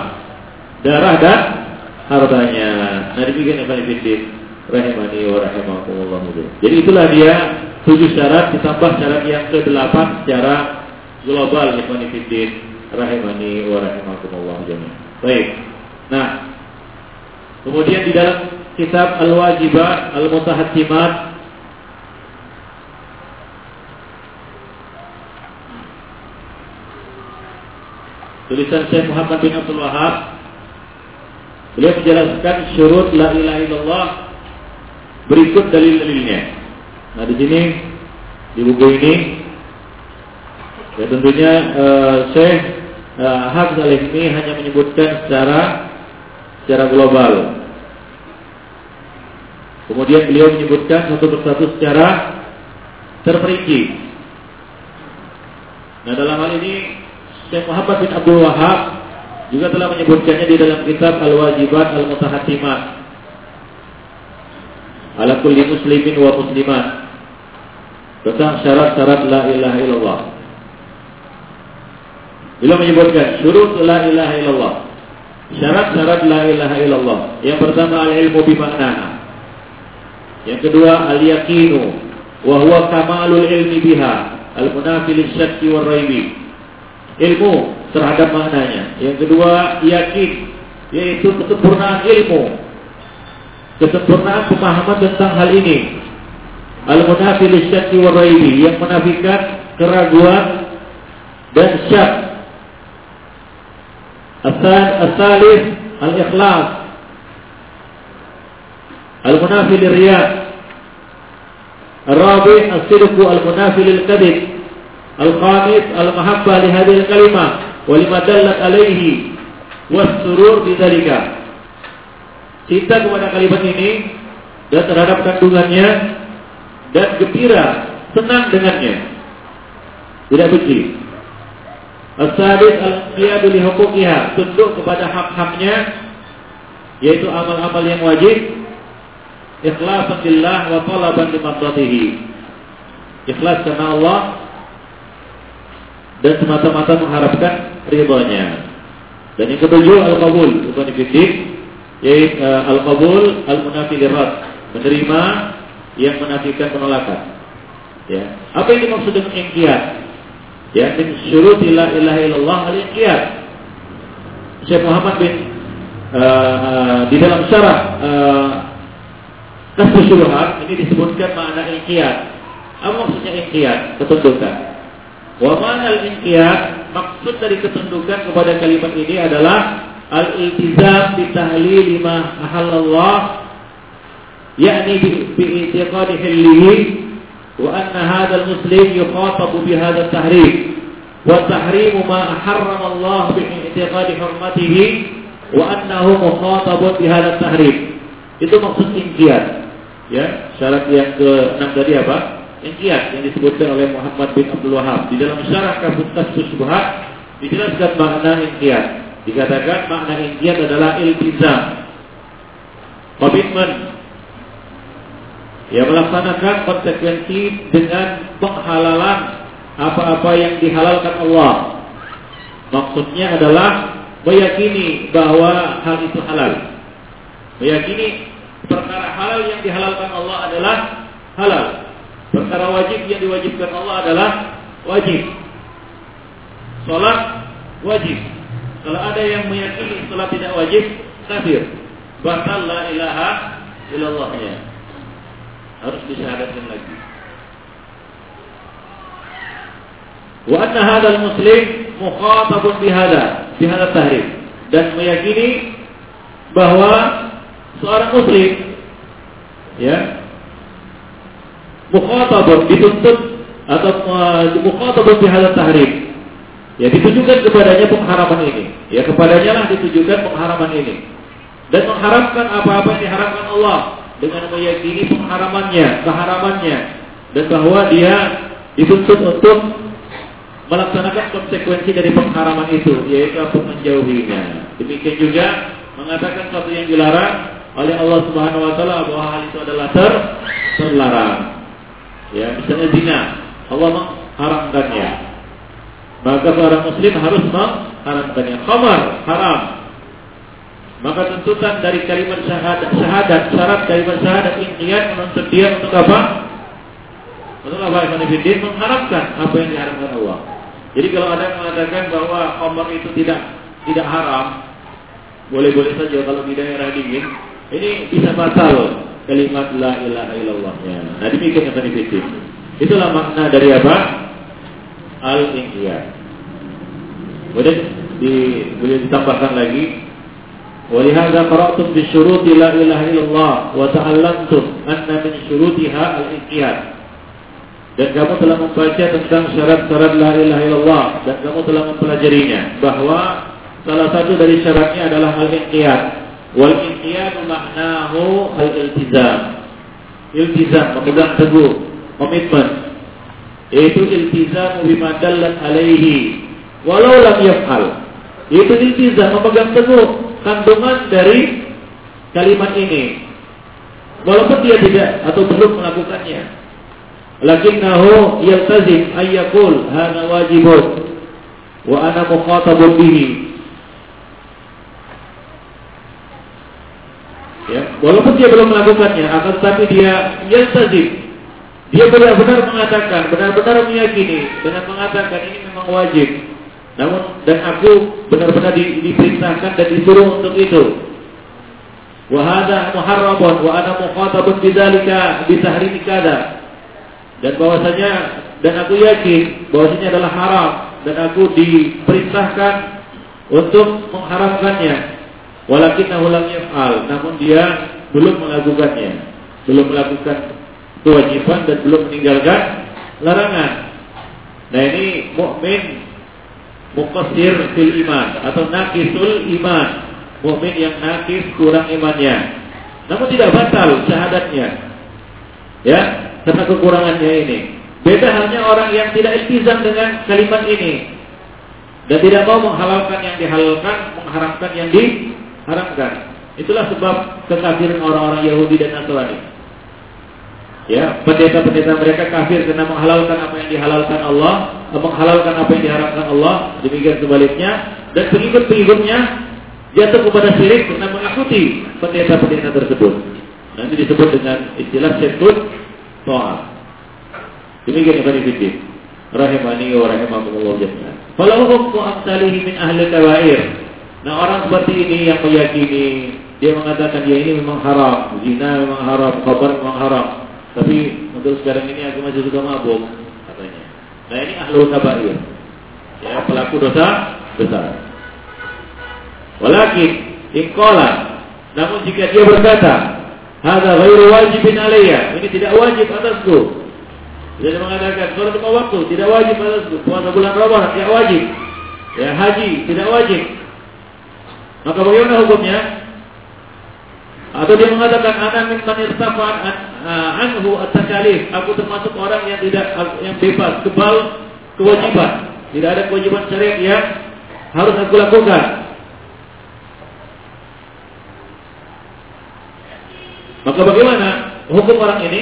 darah dan hartanya. Nah demikian yang paling rahimani wa rahimakumullah. Jadi itulah dia tujuh syarat ditambah syarat yang ke delapan secara global yang paling rahimani wa rahimakumullah Baik. Nah, kemudian di dalam kitab Al-Wajibat Al-Mutahattimat tulisan Syekh Muhammad bin Abdul Wahab beliau menjelaskan syurut la ilaha illallah berikut dalil-dalilnya. Nah di sini di buku ini Ya tentunya uh, Syekh uh, Hafiz al hanya menyebutkan secara secara global. Kemudian beliau menyebutkan satu persatu secara terperinci. Nah dalam hal ini Syekh Muhammad bin Abdul Wahab juga telah menyebutkannya di dalam kitab Al-Wajibat Al-Mutahatimat ala kulli muslimin wa muslimat tentang syarat-syarat la ilaha illallah. Beliau menyebutkan syurut la ilaha illallah. Syarat-syarat la ilaha illallah. Yang pertama al-ilmu bimaknaha. Yang kedua al-yaqinu wa huwa kamalul ilmi biha al-munafi lisyakki war raibi ilmu terhadap maknanya. Yang kedua, yakin, yaitu kesempurnaan ilmu. Kesempurnaan pemahaman tentang hal ini. Al-munafi lisyaki waraibi yang menafikan keraguan dan syak. Asal Asalif al-ikhlas. Al-munafi liriyah. Rabi al-sidku al-munafi lil-kadib. Al-Qamis al-mahabbah li hadil kalimah wa lima dallat alaihi Wa surur bidzalika. Cinta kepada kalimat ini dan terhadap kandungannya dan gembira, senang dengannya. Tidak benci. As-sadis al-qiyadu li hukukiha tunduk kepada hak-haknya yaitu amal-amal yang wajib ikhlasan lillah wa talaban limaddatihi. Ikhlas karena Allah dan semata-mata mengharapkan ridhonya. Dan yang ketujuh al-qabul, bukan fiqih, yaitu uh, al-qabul al-munafi menerima yang menafikan penolakan. Ya. Apa yang dimaksud dengan ingkiat? Ya, min syurut la ilaha illallah al-ingkiat. Syekh Muhammad bin uh, uh, di dalam syarah uh, ini disebutkan makna inqiyad. Apa maksudnya inqiyad? Ketundukan. Wa mana al-inqiyad? Maksud dari ketundukan kepada kalimat ini adalah al-iltizam bi tahlil ma ahallallah yakni bi i'tiqadi hillihi wa anna hadha al-muslim yukhatabu bi hadha at-tahrim wa tahrimu ma harrama Allah bi i'tiqadi hurmatihi wa annahu mukhatabun bi hadha at-tahrim. Itu maksud inqiyad. Ya, syarat yang ke enam tadi apa? Ingkiat yang disebutkan oleh Muhammad bin Abdul Wahab di dalam syarah Kabutas Subhat dijelaskan makna ingkiat. Dikatakan makna ingkiat adalah iltizam, komitmen, ya melaksanakan konsekuensi dengan penghalalan apa-apa yang dihalalkan Allah. Maksudnya adalah meyakini bahwa hal itu halal. Meyakini perkara halal yang dihalalkan Allah adalah halal. Perkara wajib yang diwajibkan Allah adalah wajib. Salat wajib. Kalau ada yang meyakini salat tidak wajib, kafir. Batal la ilaha illallahnya. Harus disyahadatkan lagi. Wa anna hadzal muslim mukhatabun bihada, bihada tahrim dan meyakini bahwa seorang muslim ya mukhatabun dituntut atau uh, mukhatabun bi hadzal tahrim. Ya ditujukan kepadanya pengharaman ini. Ya kepadanya lah ditujukan pengharaman ini. Dan mengharamkan apa-apa yang diharamkan Allah dengan meyakini pengharamannya keharamannya. Dan bahwa dia dituntut untuk melaksanakan konsekuensi dari pengharaman itu yaitu apa? Menjauhinya. Demikian juga mengatakan sesuatu yang dilarang oleh Allah Subhanahu wa taala bahwa hal itu adalah ter terlarang. Ya, misalnya zina, Allah mengharamkannya. Maka seorang muslim harus mengharamkannya. Khamar haram. Maka tuntutan dari kalimat syahadat, syahadat syarat kalimat syahadat intian menuntut dia untuk apa? Untuk apa? Ibn mengharapkan apa yang diharamkan Allah. Jadi kalau ada yang mengatakan bahwa khamar itu tidak tidak haram, boleh-boleh saja kalau di daerah dingin, ini bisa batal kalimat la ilaha illallahnya. Nah demikian yang tadi Itulah makna dari apa? Al-inqiyad. Kemudian di, boleh ditambahkan lagi ولهذا قرأتم بشروط لا إله إلا الله وتعلمتم أن من شروطها الانقياد dan kamu telah membaca tentang syarat-syarat la ilaha illallah dan kamu telah mempelajarinya bahwa salah satu dari syaratnya adalah al-inqiyad wal inqiyad maknahu al-iltizam iltizam. Memegang teguh komitmen. Yaitu iltizam bima dallat alaihi walau lam yaf'al. Itu iltizam memegang teguh kandungan dari kalimat ini. Walaupun dia tidak atau belum melakukannya. Lakinnahu yaltazim ay yaqul hada wajibun wa ana mukhatabun bihi ya walaupun dia belum melakukannya akan tetapi dia yaltazim dia benar-benar mengatakan benar-benar meyakini dengan mengatakan ini memang wajib. Namun dan aku benar-benar di, diperintahkan dan disuruh untuk itu. Wa hada muharramun wa ana mukhatabun bidzalika bi tahrimi kada. Dan bahwasanya dan aku yakin bahwasanya adalah haram. Dan aku diperintahkan untuk mengharamkannya walakin lam yaf'al namun dia belum melakukannya. Belum melakukan kewajiban dan belum meninggalkan larangan. Nah ini mukmin muqassir fil iman atau naqisul iman. Mukmin yang nakis kurang imannya. Namun tidak batal syahadatnya. Ya karena kekurangannya ini. Beda halnya orang yang tidak iltizam dengan kalimat ini. Dan tidak mau menghalalkan yang dihalalkan, mengharamkan yang diharamkan. Itulah sebab kekafiran orang-orang Yahudi dan Nasrani. Ya, pendeta-pendeta mereka kafir karena menghalalkan apa yang dihalalkan Allah, menghalalkan apa yang diharamkan Allah, demikian sebaliknya, dan pengikut-pengikutnya jatuh kepada syirik karena mengikuti pendeta-pendeta tersebut. Nanti disebut dengan istilah syirkun To'at. Demikian Ibn Fiddin. Rahimani wa rahimakumullah jami'an. Kalau hukmu amsalihi min ahli kawair. Nah orang seperti ini yang meyakini dia mengatakan ya ini memang haram, zina memang haram, kabar memang haram. Tapi untuk sekarang ini aku masih suka mabuk katanya. Nah ini ahlu kabair. Ya pelaku dosa besar. Walakin ingkola. Namun jika dia berkata, Hada ghairu wajibin alayya. Ini tidak wajib atasku. Dia mengatakan sholat lima waktu tidak wajib atasku. Puasa bulan Ramadan tidak wajib. Ya haji tidak wajib. Maka bagaimana hukumnya? Atau dia mengatakan ana min man irtafa'an anhu at-takalif. Aku termasuk orang yang tidak yang bebas kebal kewajiban. Tidak ada kewajiban syariat yang harus aku lakukan. Maka bagaimana hukum orang ini?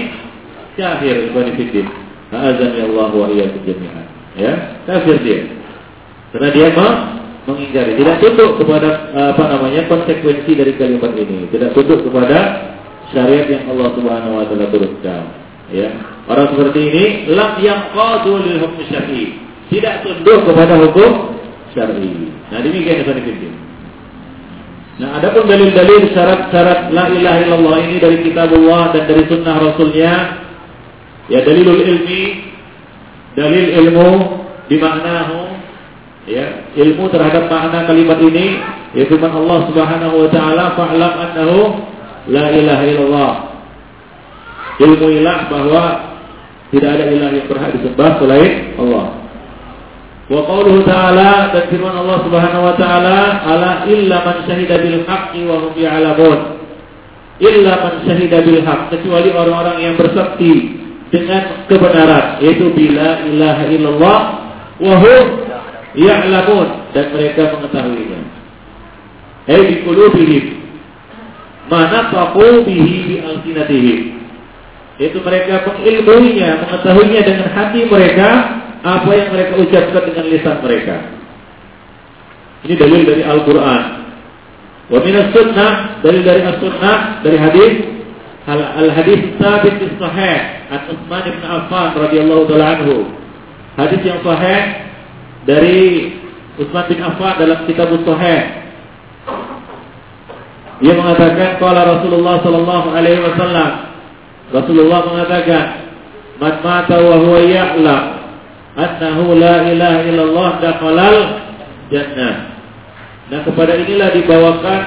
Kafir ibn fiddin. Azan ya Allah wa iyyakum jami'an. Ya, kafir dia. Karena dia mengingkari, tidak tunduk kepada apa namanya konsekuensi dari kalimat ini, tidak tunduk kepada syariat yang Allah Subhanahu wa taala turunkan. Ya. Orang seperti ini lam yang qadu hukm syar'i. Tidak tunduk kepada hukum syar'i. Nah, demikian Ibn Fiddin. Nah, ada pun dalil-dalil syarat-syarat la ilaha illallah ini dari kitabullah dan dari sunnah rasulnya. Ya dalilul ilmi, dalil ilmu di maknahu ya ilmu terhadap makna kalimat ini yaitu firman Allah Subhanahu wa taala fa'lam annahu la ilaha illallah. Ilmu ilah bahwa tidak ada ilah yang berhak disembah selain Allah. Wa qawluhu ta'ala dan firman Allah Subhanahu wa taala ala illa man syahida bil haqqi wa hum ya'lamun. Illa man syahida bil haqq kecuali orang-orang yang bersaksi dengan kebenaran yaitu bila ilaha illallah wa hum ya'lamun dan mereka mengetahuinya. Ai bi qulubihim mana bihi. Itu mereka mengilmuinya, mengetahuinya dengan hati mereka apa yang mereka ucapkan dengan lisan mereka. Ini dalil dari Al-Quran. Wa minas sunnah, dalil dari as-sunnah, dari hadis Al-hadis sabit di sahih An Utsman bin Affan radhiyallahu taala anhu. Hadis yang sahih dari Utsman bin Affan dalam kitab Sahih. Dia mengatakan qala Rasulullah sallallahu alaihi wasallam Rasulullah mengatakan man mata wa huwa ya'lam annahu la ilaha illallah dakhalal jannah. Nah kepada inilah dibawakan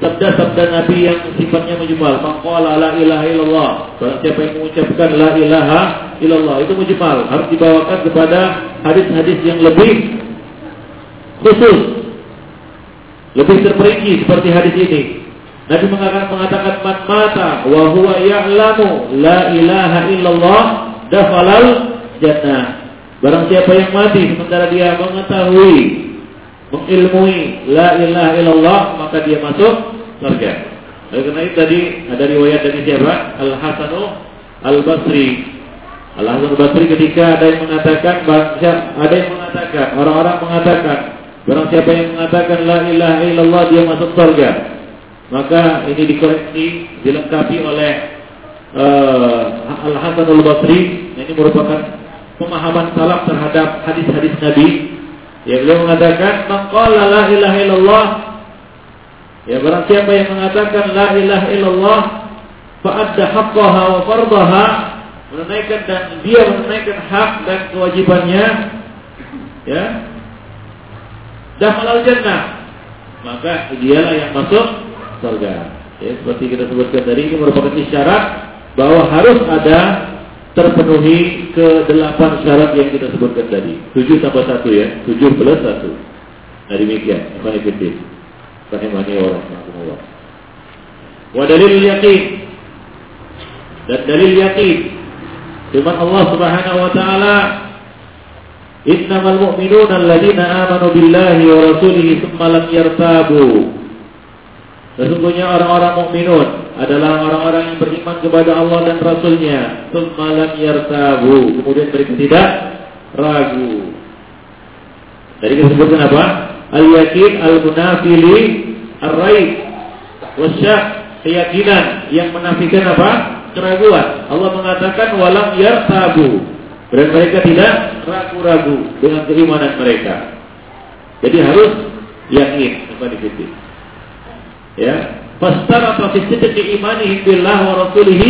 sabda-sabda Nabi yang sifatnya mujmal. Maqala la ilaha illallah. Barang siapa yang mengucapkan la ilaha illallah itu mujmal. Harus dibawakan kepada hadis-hadis yang lebih khusus. Lebih terperinci seperti hadis ini. Nabi mengatakan mengatakan man mata wa huwa ya'lamu la ilaha illallah dafalal jannah. Barang siapa yang mati sementara dia mengetahui mengilmui la ilaha illallah maka dia masuk surga. Oleh karena itu tadi ada riwayat dari siapa? Al Hasanu Al Basri. Al Hasan Al Basri ketika ada yang mengatakan ada yang mengatakan orang-orang mengatakan barang siapa yang mengatakan la ilaha illallah dia masuk surga. Maka ini dikoreksi dilengkapi oleh uh, Al Hasan Al Basri. Ini merupakan pemahaman salaf terhadap hadis-hadis Nabi Ya beliau mengatakan maqala la ilaha illallah Ya barang siapa yang mengatakan la ilaha illallah fa'adda haqqaha wa fardaha menunaikan dan dia menunaikan hak dan kewajibannya ya dakhala jannah maka dialah yang masuk surga. Ya seperti kita sebutkan tadi ini merupakan isyarat bahwa harus ada terpenuhi ke delapan syarat yang kita sebutkan tadi. Tujuh tambah satu ya, tujuh plus satu. Nah demikian, Ikhwan Ibn Rahimani wa rahmatullah. Wa dalil yakin dan dalil yakin firman Allah Subhanahu wa taala Innamal mu'minuna alladziina aamanu billahi wa rasulihi tsumma lam yartabu Sesungguhnya orang-orang mukminun adalah orang-orang yang beriman kepada Allah dan Rasulnya. Semalam yartabu. Kemudian mereka tidak ragu. Tadi kita sebutkan apa? Al-yakin al-munafili ar-raib. Wasyak keyakinan yang menafikan apa? Keraguan. Allah mengatakan walam yartabu. Dan mereka tidak ragu-ragu dengan keimanan mereka. Jadi harus yakin kepada kita ya fastarata fi sidqi imanihim billah wa rasulih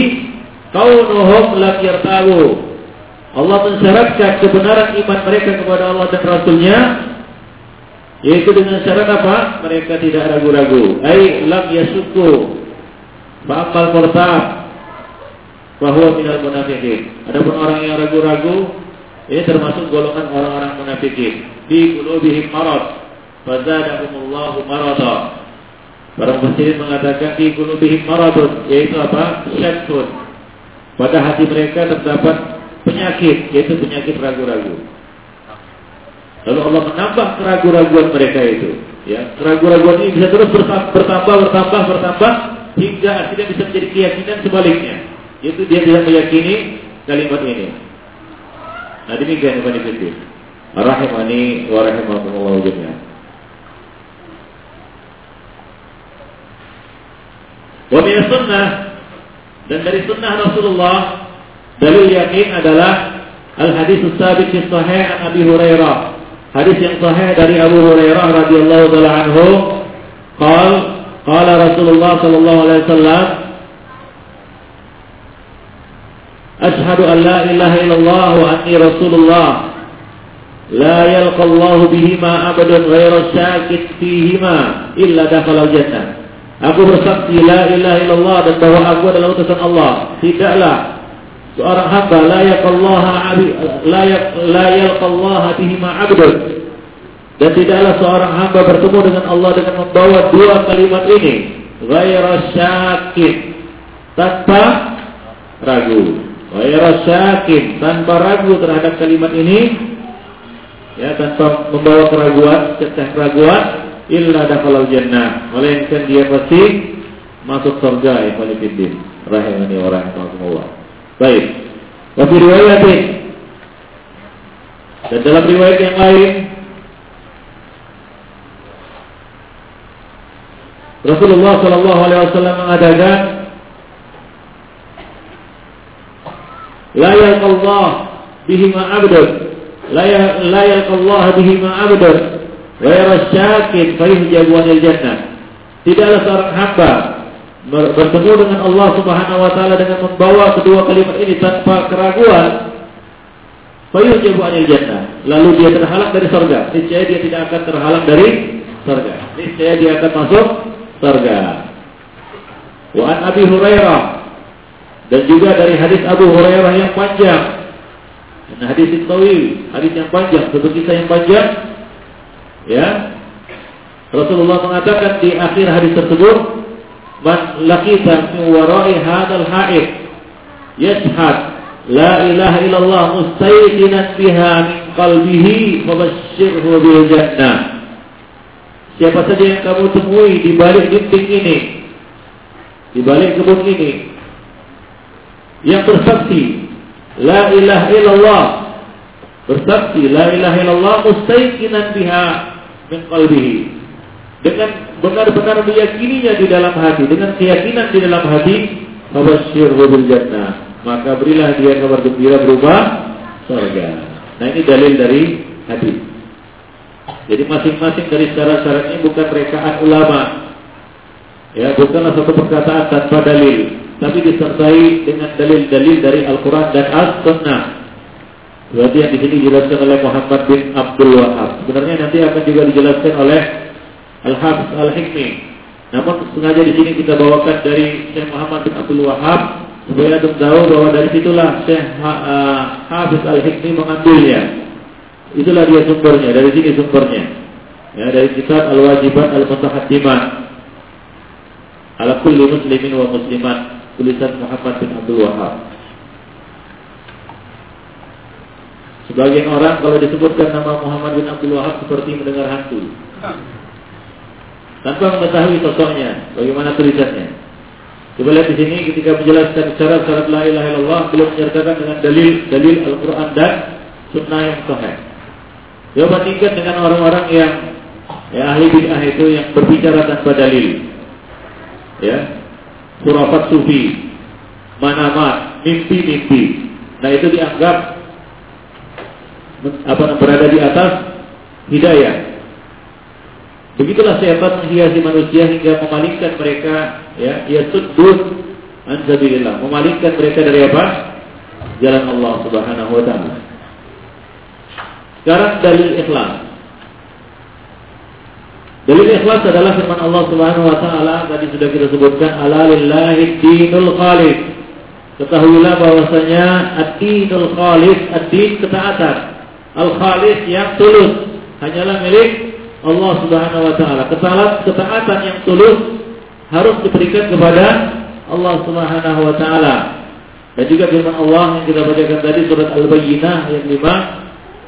kaunuhum lam yartabu Allah mensyaratkan kebenaran iman mereka kepada Allah dan Rasulnya yaitu dengan syarat apa? Mereka tidak ragu-ragu. Ai lam yasuku fa'amal murtab bahwa minal munafikin. Adapun orang yang ragu-ragu ini termasuk golongan orang-orang munafikin. Di qulubihim marad fazadahumullahu marada. Para mufassirin mengatakan di qulubihim maradun yaitu apa? Syakkun. Pada hati mereka terdapat penyakit yaitu penyakit ragu-ragu. Lalu Allah menambah keraguan-raguan mereka itu. Ya, keraguan-raguan ini bisa terus bertambah, bertambah, bertambah hingga akhirnya bisa menjadi keyakinan sebaliknya. Yaitu dia tidak meyakini kalimat ini. Nah demikian Ibn Ibn Rahimani wa rahimakumullah jami'an. Wa min sunnah dan dari sunnah Rasulullah dalil yakin adalah al hadis sabit fi sahih an Abi Hurairah. Hadis yang sahih dari Abu Hurairah radhiyallahu taala anhu qal qala Rasulullah sallallahu alaihi wasallam Ashhadu an la ilaha illallah wa anni Rasulullah لا يلقى الله بهما أبدا غير الشاك فيهما إلا دخل الجنة Aku bersaksi la ilaha illallah dan bahwa aku adalah utusan Allah. Tidaklah seorang hamba layak Allah layak layak Allah bihi ma'abdun. Dan tidaklah seorang hamba bertemu dengan Allah dengan membawa dua kalimat ini. Ghaira syakin. Tanpa ragu. Ghaira syakin. Tanpa ragu terhadap kalimat ini. Ya, tanpa membawa keraguan, keraguan illa dakhalal jannah. Melainkan dia pasti masuk surga ya Khalifuddin rahimani wa rahimakumullah. Baik. Wa fi riwayatin dan dalam riwayat yang lain Rasulullah Shallallahu Alaihi Wasallam mengadakan la yalqallah bihi ma abdun. La yalqallah bihi ma abdun Ghairu syakin fayuhjabu anil jannah. Tidaklah seorang hamba bertemu dengan Allah Subhanahu wa taala dengan membawa kedua kalimat ini tanpa keraguan fayuhjabu anil jannah. Lalu dia terhalang dari surga. Niscaya dia tidak akan terhalang dari surga. Niscaya dia akan masuk surga. Wa an Abi Hurairah dan juga dari hadis Abu Hurairah yang panjang. Dan hadis itu hadis yang panjang, satu kisah yang panjang. Ya. Rasulullah mengatakan di akhir hadis tersebut, "Man laqita min wara'i hadzal ha'id yashhad la ilaha illallah mustayqinan biha min qalbihi fabashshirhu bil jannah." Siapa saja yang kamu temui di balik dinding ini, di balik kebun ini, yang bersaksi la ilaha illallah, bersaksi la ilaha illallah mustaiqinan biha min qalbihi. Dengan benar-benar meyakininya di dalam hati, dengan keyakinan di dalam hati, fabasyirhu bil jannah. Maka berilah dia kabar gembira berupa surga. Nah ini dalil dari hadis. Jadi masing-masing dari syarat-syarat ini bukan rekaan ulama. Ya, bukanlah satu perkataan tanpa dalil, tapi disertai dengan dalil-dalil dari Al-Quran dan As-Sunnah. Berarti yang di sini dijelaskan oleh Muhammad bin Abdul Wahab. Sebenarnya nanti akan juga dijelaskan oleh Al-Hafiz Al-Hikmi. Namun sengaja di sini kita bawakan dari Syekh Muhammad bin Abdul Wahab supaya untuk tahu bahwa dari situlah Syekh uh, Hafiz Al-Hikmi mengambilnya. Itulah dia sumbernya, dari sini sumbernya. Ya, dari kitab Al-Wajibat Al-Mutahaddimat ala kulli muslimin wa muslimat tulisan Muhammad bin Abdul Wahab. Sebagian orang kalau disebutkan nama Muhammad bin Abdul Wahab seperti mendengar hantu. Tanpa mengetahui sosoknya, bagaimana tulisannya. Coba lihat di sini ketika menjelaskan syarat-syarat la ilaha illallah belum menyertakan dengan dalil dalil Al-Qur'an dan sunnah yang sahih. Ya bandingkan dengan orang-orang yang ya, ahli bid'ah itu yang berbicara tanpa dalil. Ya. Surafat sufi, manamat, mimpi-mimpi. Nah itu dianggap apa berada di atas hidayah. Begitulah setan menghiasi manusia hingga memalingkan mereka ya, ya sudut anzabilillah, memalingkan mereka dari apa? Jalan Allah Subhanahu wa taala. Sekarang dalil ikhlas. Dalil ikhlas adalah firman Allah Subhanahu wa taala tadi sudah kita sebutkan ala lillahi dinul khalis. Ketahuilah bahwasanya ad-dinul khalis, ad-din ketaatan. Al-khalis yang tulus hanyalah milik Allah Subhanahu wa taala. Ketaatan yang tulus harus diberikan kepada Allah Subhanahu wa taala. Dan juga firman Allah yang kita bacakan tadi surat Al-Bayyinah ayat 5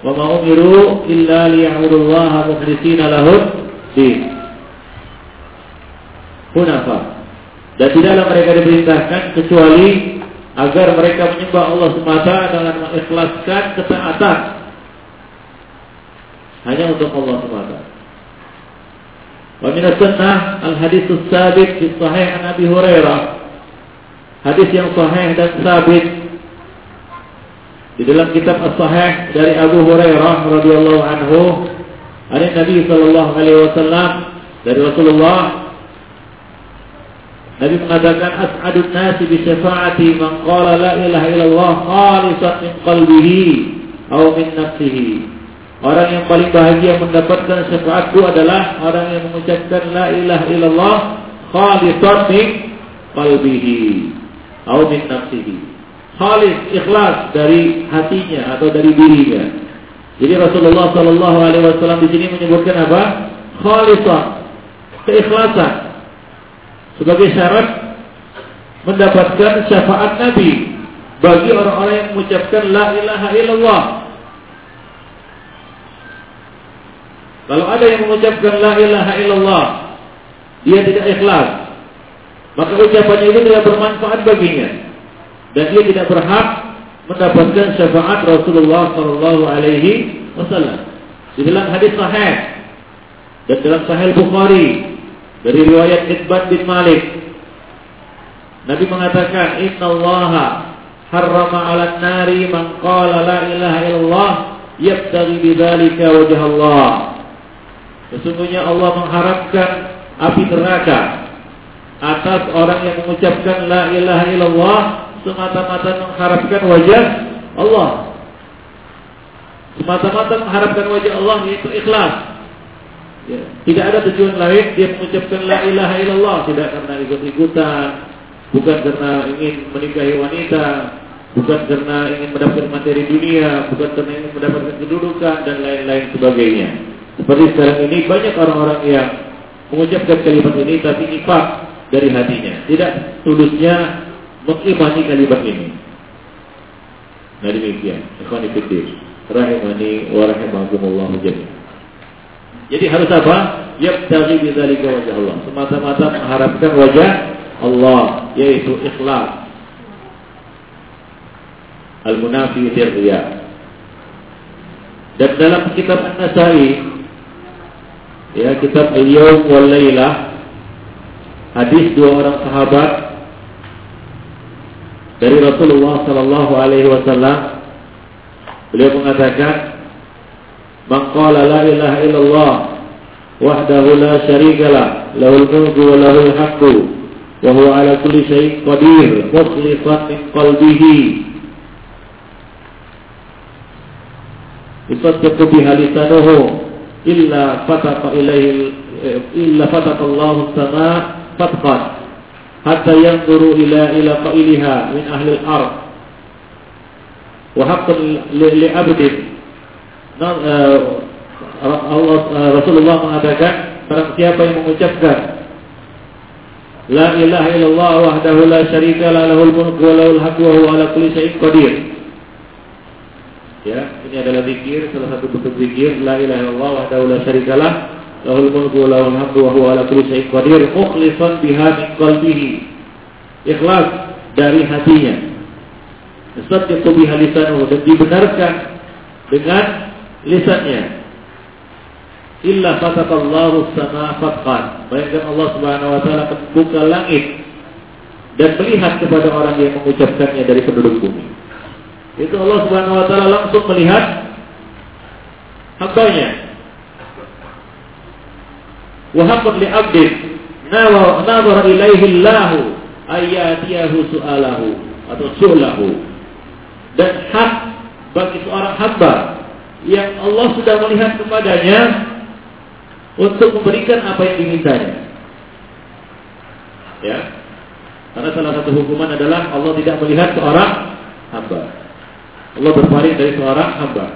Wa ma umiru illa liya'budullaha mukhlishina lahu din. Hunafa. Dan tidaklah mereka diperintahkan kecuali agar mereka menyembah Allah semata dengan mengikhlaskan ketaatan hanya untuk Allah semata. Wa min sunnah al-hadits sabit fi sahih an Abi Hurairah. Hadis yang sahih dan sabit di dalam kitab As-Sahih dari Abu Hurairah radhiyallahu anhu, ada Nabi sallallahu alaihi wasallam dari Rasulullah Nabi mengatakan as'adun nasi bi syafaati man qala la ilaha illallah khalisan min qalbihi atau min nafsihi. Orang yang paling bahagia mendapatkan syafaatku adalah orang yang mengucapkan la ilaha illallah khalisan min qalbihi atau min nafsihi khalis, ikhlas dari hatinya atau dari dirinya. Jadi Rasulullah Shallallahu Alaihi Wasallam di sini menyebutkan apa? Khalisah, keikhlasan sebagai syarat mendapatkan syafaat Nabi bagi orang-orang yang mengucapkan la ilaha illallah. Kalau ada yang mengucapkan la ilaha illallah, dia tidak ikhlas, maka ucapannya itu tidak bermanfaat baginya dan dia tidak berhak mendapatkan syafaat Rasulullah Sallallahu Alaihi Wasallam. Di dalam hadis sahih dan dalam Sahih Bukhari dari riwayat Ibn bin Malik, Nabi mengatakan, Inna Allah harrama ala nari man qala la ilaha illallah yabtaghi bidzalika wajh Allah. Sesungguhnya Allah mengharapkan api neraka atas orang yang mengucapkan la ilaha illallah semata-mata mengharapkan wajah Allah. Semata-mata mengharapkan wajah Allah yaitu ikhlas. Ya. Tidak ada tujuan lain dia mengucapkan la ilaha illallah tidak karena ikut-ikutan, bukan karena ingin menikahi wanita, bukan karena ingin mendapatkan materi dunia, bukan karena ingin mendapatkan kedudukan dan lain-lain sebagainya. Seperti sekarang ini banyak orang-orang yang mengucapkan kalimat ini tapi nifak dari hatinya, tidak tulusnya mengimani kalimat ini. Nah demikian, ikhwan fillah. Rahimani wa rahimakumullah jami'an. Jadi harus apa? Yabtaghi bidzalika wajah Allah. Semata-mata mengharapkan wajah Allah, yaitu ikhlas. Al-munafi. Dan dalam kitab An-Nasai ya kitab Al-Yawm wal Lailah hadis dua orang sahabat dari Rasulullah sallallahu alaihi wasallam. Beliau mengatakan Man qala la ilaha illallah wahdahu la syarika lah lahul mulku wa lahul haqqu wa huwa ala kulli syai'in qadir mukhlishan min qalbihi. Yusaddiqu biha lisanuhu illa fataqa ilaihi illa fataqa Allah sama fatqan hatta yanzuru ila ila qailiha min ahli al-ard wa haqqan li 'abdin Eh, Allah eh, Rasulullah mengatakan barang siapa yang mengucapkan La ilaha illallah wahdahu la syarika la lahul mulku wa lahul hamdu wa huwa ala kulli syai'in qadir. Ya, ini adalah zikir salah satu bentuk zikir. La ilaha illallah wahdahu la syarika la lahul mulku wa lahul hamdu wa huwa ala kulli syai'in qadir mukhlishan biha min qalbihi. Ikhlas dari hatinya. Yusaddiqu biha lisanuhu dan dibenarkan dengan lisannya. Illa fatakallahu sama fatqan. Bayangkan Allah Subhanahu wa taala membuka langit dan melihat kepada orang yang mengucapkannya dari penduduk bumi itu Allah Subhanahu wa taala langsung melihat hambanya wa haqqan li 'abdin nawara ilaihi Allah ayatiyahu su'alahu atau su'lahu dan hak bagi seorang hamba yang Allah sudah melihat kepadanya untuk memberikan apa yang dimintanya. Ya. Karena salah satu hukuman adalah Allah tidak melihat seorang hamba. Allah berpaling dari seorang hamba.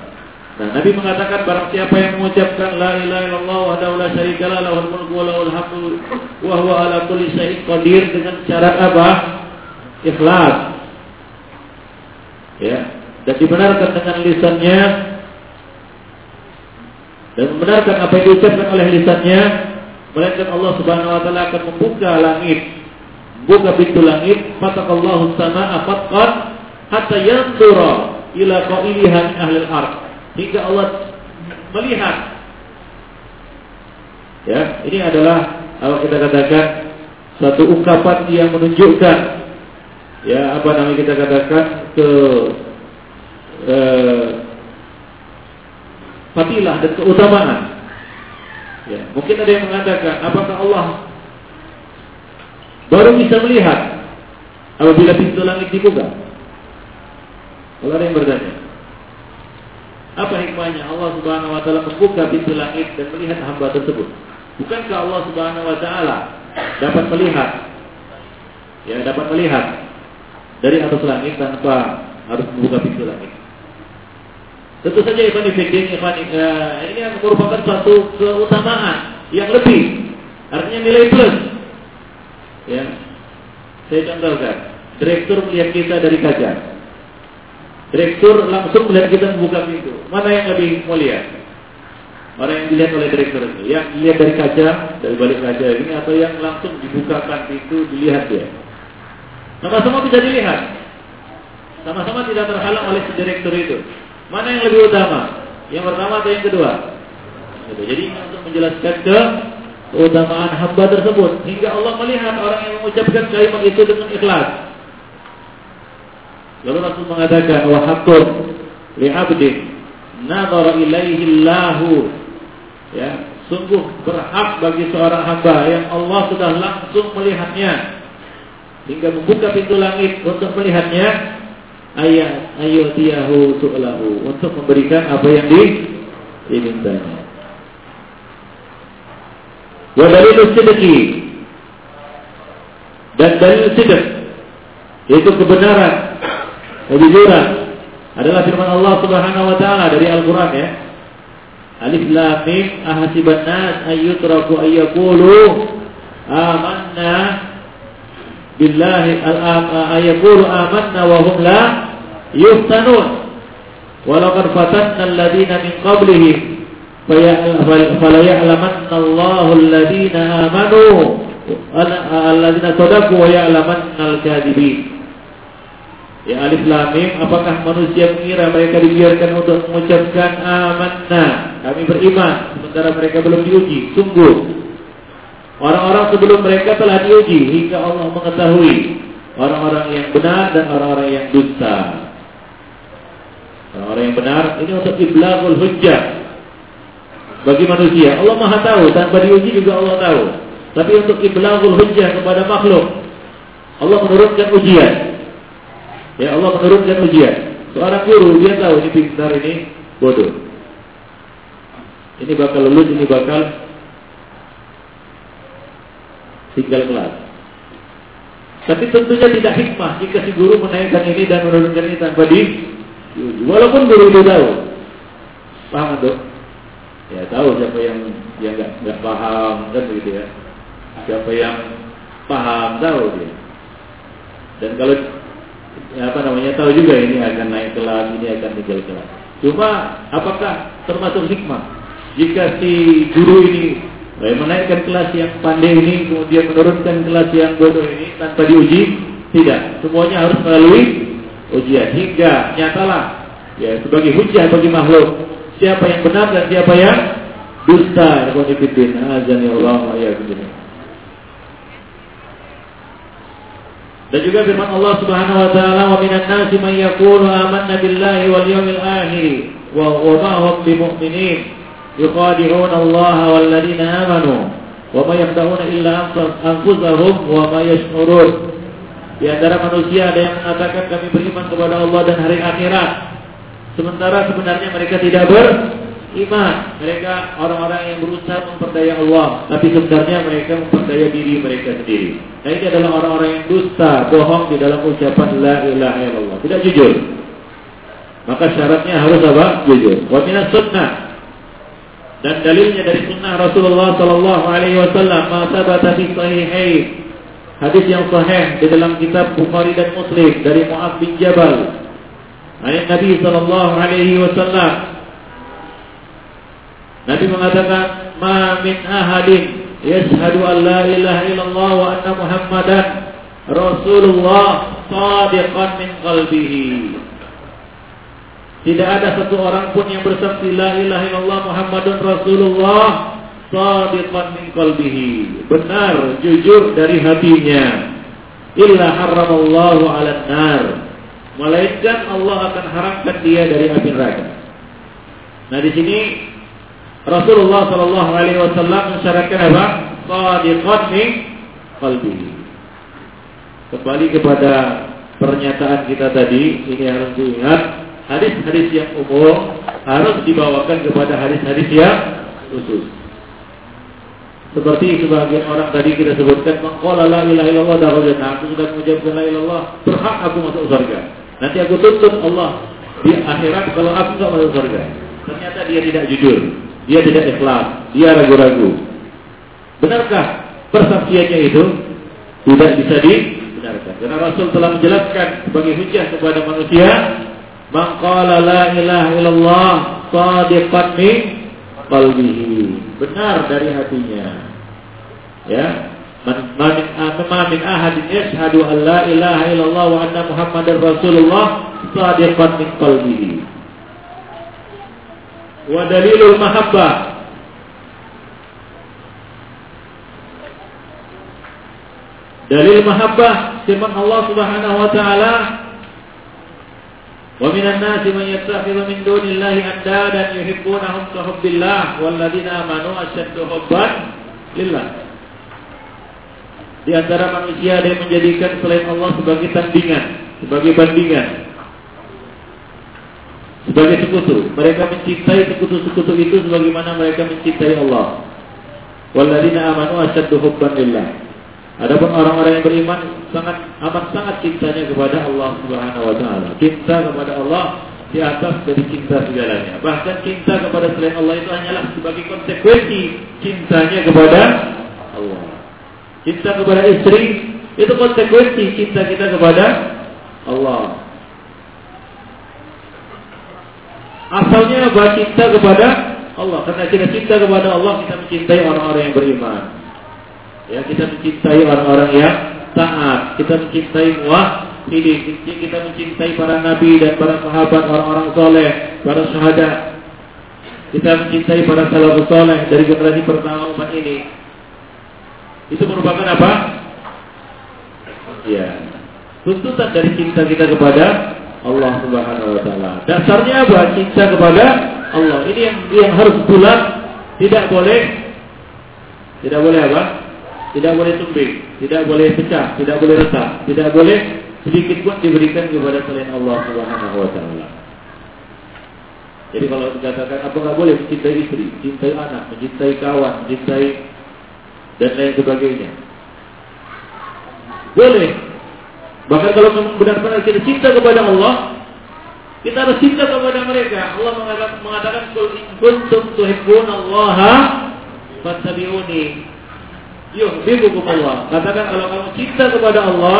Nah, Nabi mengatakan barang siapa yang mengucapkan la ilaha illallah wa la syarikalah lahul mulku wa lahul hamdu wa huwa ala kulli syai'in qadir dengan cara apa? Ikhlas. Ya, dan dibenarkan dengan lisannya dan membenarkan apa yang diucapkan oleh lisannya, melainkan Allah Subhanahu wa taala akan membuka langit, buka pintu langit, fatakallahu sama'a fatqan hatta yanzura ila qailiha min ahli al-ard. Hingga Allah melihat Ya, ini adalah kalau kita katakan satu ungkapan yang menunjukkan ya apa namanya kita katakan ke eh, fadilah dan keutamaan. Ya, mungkin ada yang mengatakan, apakah Allah baru bisa melihat apabila pintu langit dibuka? Kalau ada yang bertanya, apa hikmahnya Allah Subhanahu Wa Taala membuka pintu langit dan melihat hamba tersebut? Bukankah Allah Subhanahu Wa Taala dapat melihat, ya dapat melihat dari atas langit tanpa harus membuka pintu langit? Tentu saja Ikhwan Fiddin, Ikhwan uh, ini merupakan suatu keutamaan yang lebih. Artinya nilai plus. Ya. Saya contohkan. Direktur melihat kita dari kaca. Direktur langsung melihat kita membuka pintu. Mana yang lebih mulia? Mana yang dilihat oleh direktur ini? Yang dilihat dari kaca, dari balik kaca ini, atau yang langsung dibukakan pintu, dilihat dia? Sama-sama bisa dilihat. Sama-sama tidak terhalang oleh si direktur itu. Mana yang lebih utama? Yang pertama atau yang kedua? Jadi untuk menjelaskan ke keutamaan hamba tersebut hingga Allah melihat orang yang mengucapkan kalimat itu dengan ikhlas. Lalu Rasul mengatakan wa haqqun li 'abdin nadhara ilaihi Allahu ya sungguh berhak bagi seorang hamba yang Allah sudah langsung melihatnya hingga membuka pintu langit untuk melihatnya ayat ayatiyahu su'lahu untuk memberikan apa yang di, dimintanya. Wa dalil sidqi. Dan dalil sidq yaitu kebenaran, kejujuran adalah firman Allah Subhanahu wa taala dari Al-Qur'an ya. Alif Lam Mim ahasiban nas ayyutraku ayyaqulu amanna billahi ayyaqulu amanna wa hum la yuftanun walau qad fatanna alladziina min qablihim Allahu alladziina amanu alladziina sadaqu wa ya'lamanna al-kadhibin Ya alif lam mim apakah manusia mengira mereka dibiarkan untuk mengucapkan amanna? Kami beriman sementara mereka belum diuji. Sungguh orang-orang sebelum mereka telah diuji hingga Allah mengetahui orang-orang yang benar dan orang-orang yang dusta. Orang-orang yang benar ini untuk iblagul hujjah. Bagi manusia Allah Maha tahu tanpa diuji juga Allah tahu. Tapi untuk iblagul hujjah kepada makhluk Allah menurunkan ujian Ya Allah menurunkan ujian. Seorang guru dia tahu ini pintar ini bodoh. Ini bakal lulus, ini bakal tinggal kelas. Tapi tentunya tidak hikmah jika si guru menaikkan ini dan menurunkan ini tanpa di Walaupun guru itu tahu. Paham tuh? Ya tahu siapa yang yang nggak nggak paham kan begitu ya. Siapa yang paham tahu dia. Dan kalau ya apa namanya tahu juga ini akan naik kelas, ini akan tinggal kelas. Cuma apakah termasuk hikmah jika si guru ini eh, menaikkan kelas yang pandai ini kemudian menurunkan kelas yang bodoh ini tanpa diuji? Tidak, semuanya harus melalui ujian hingga nyatalah ya sebagai hujah bagi makhluk siapa yang benar dan siapa yang dusta. Azan ya Allah ya Dan juga firman Allah Subhanahu wa taala wa minan nasi man yaqulu amanna billahi wal yawmil akhir wa ma hum bimu'minin yukhadi'un Allah wal ladina amanu wa ma yaqda'una illa anfusahum wa ma yash'urun. Di antara manusia ada yang mengatakan kami beriman kepada Allah dan hari akhirat. Sementara sebenarnya mereka tidak ber iman. Mereka orang-orang yang berusaha memperdaya Allah, tapi sebenarnya mereka memperdaya diri mereka sendiri. Nah ini adalah orang-orang yang dusta, bohong di dalam ucapan la ilaha illallah, tidak jujur. Maka syaratnya harus apa? Jujur. Wa sunnah dan dalilnya dari sunnah Rasulullah Sallallahu Alaihi Wasallam masa fi sahihain hadis yang sahih di dalam kitab Bukhari dan Muslim dari Muaz bin Jabal Ayat Nabi Sallallahu Alaihi Wasallam Nabi mengatakan, "Ma min ahadin yashhadu an la ilaha illallah wa anna Muhammadan Rasulullah sadiqan min qalbihi." Tidak ada satu orang pun yang bersaksi la ilaha illallah Muhammadun Rasulullah sadiqan min qalbihi. Benar, jujur dari hatinya. Illa haramallahu 'alan nar. Melainkan Allah akan haramkan dia dari api neraka. Nah di sini Rasulullah Shallallahu Alaihi Wasallam mensyaratkan apa? Sadiqat min qalbi. Kembali kepada pernyataan kita tadi, ini harus diingat. Hadis-hadis yang umum harus dibawakan kepada hadis-hadis yang khusus. Seperti sebagian orang tadi kita sebutkan, mengkola la ilaha illallah jannah. Aku sudah mengucapkan la ilallah, berhak aku masuk surga. Nanti aku tuntut Allah di akhirat kalau aku tidak masuk surga. Ternyata dia tidak jujur dia tidak ikhlas, dia ragu-ragu. Benarkah persaksiannya itu? Tidak bisa dibenarkan. Karena Rasul telah menjelaskan sebagai hujah kepada manusia, "Man qala la ilaha illallah shadiqan min qalbihi." Benar dari hatinya. Ya, man man min ahadin yashhadu an la ilaha illallah wa anna muhammadar rasulullah wa dalilul mahabbah dalil mahabbah firman Allah Subhanahu wa taala wa minan nasi man yattakhidhu min dunillahi andadan yuhibbunahum ka hubbillah walladzina amanu ashaddu hubban lillah. Di antara manusia ada yang menjadikan selain Allah sebagai tandingan, sebagai bandingan sebagai sekutu. Mereka mencintai sekutu-sekutu itu sebagaimana mereka mencintai Allah. Walladzina amanu asyaddu hubban lillah. Adapun orang-orang yang beriman sangat amat sangat cintanya kepada Allah Subhanahu wa taala. Cinta kepada Allah di atas dari cinta segalanya. Bahkan cinta kepada selain Allah itu hanyalah sebagai konsekuensi cintanya kepada Allah. Cinta kepada istri itu konsekuensi cinta kita kepada Allah. Asalnya apa? Cinta kepada Allah. Karena kita cinta kepada Allah, kita mencintai orang-orang yang beriman. Ya, kita mencintai orang-orang yang taat. Kita mencintai ini Kita mencintai para nabi dan para sahabat, orang-orang soleh, para syahadat. Kita mencintai para salafus soleh dari generasi pertama umat ini. Itu merupakan apa? Ya, tuntutan dari cinta kita kepada Allah Subhanahu wa taala. Dasarnya apa? Cinta kepada Allah. Ini yang yang harus bulat, tidak boleh tidak boleh apa? Tidak boleh tumbing, tidak boleh pecah, tidak boleh retak, tidak boleh sedikit pun diberikan kepada selain Allah Subhanahu wa taala. Jadi kalau dikatakan apa nggak boleh mencintai istri, mencintai anak, mencintai kawan, mencintai dan lain sebagainya. Boleh, Bahkan kalau benar-benar kita cinta kepada Allah, kita harus cinta kepada mereka. Allah mengatakan, mengatakan kul in kuntum Allah fattabi'uni. Yuhibbukum Allah. Katakan kalau kamu cinta kepada Allah,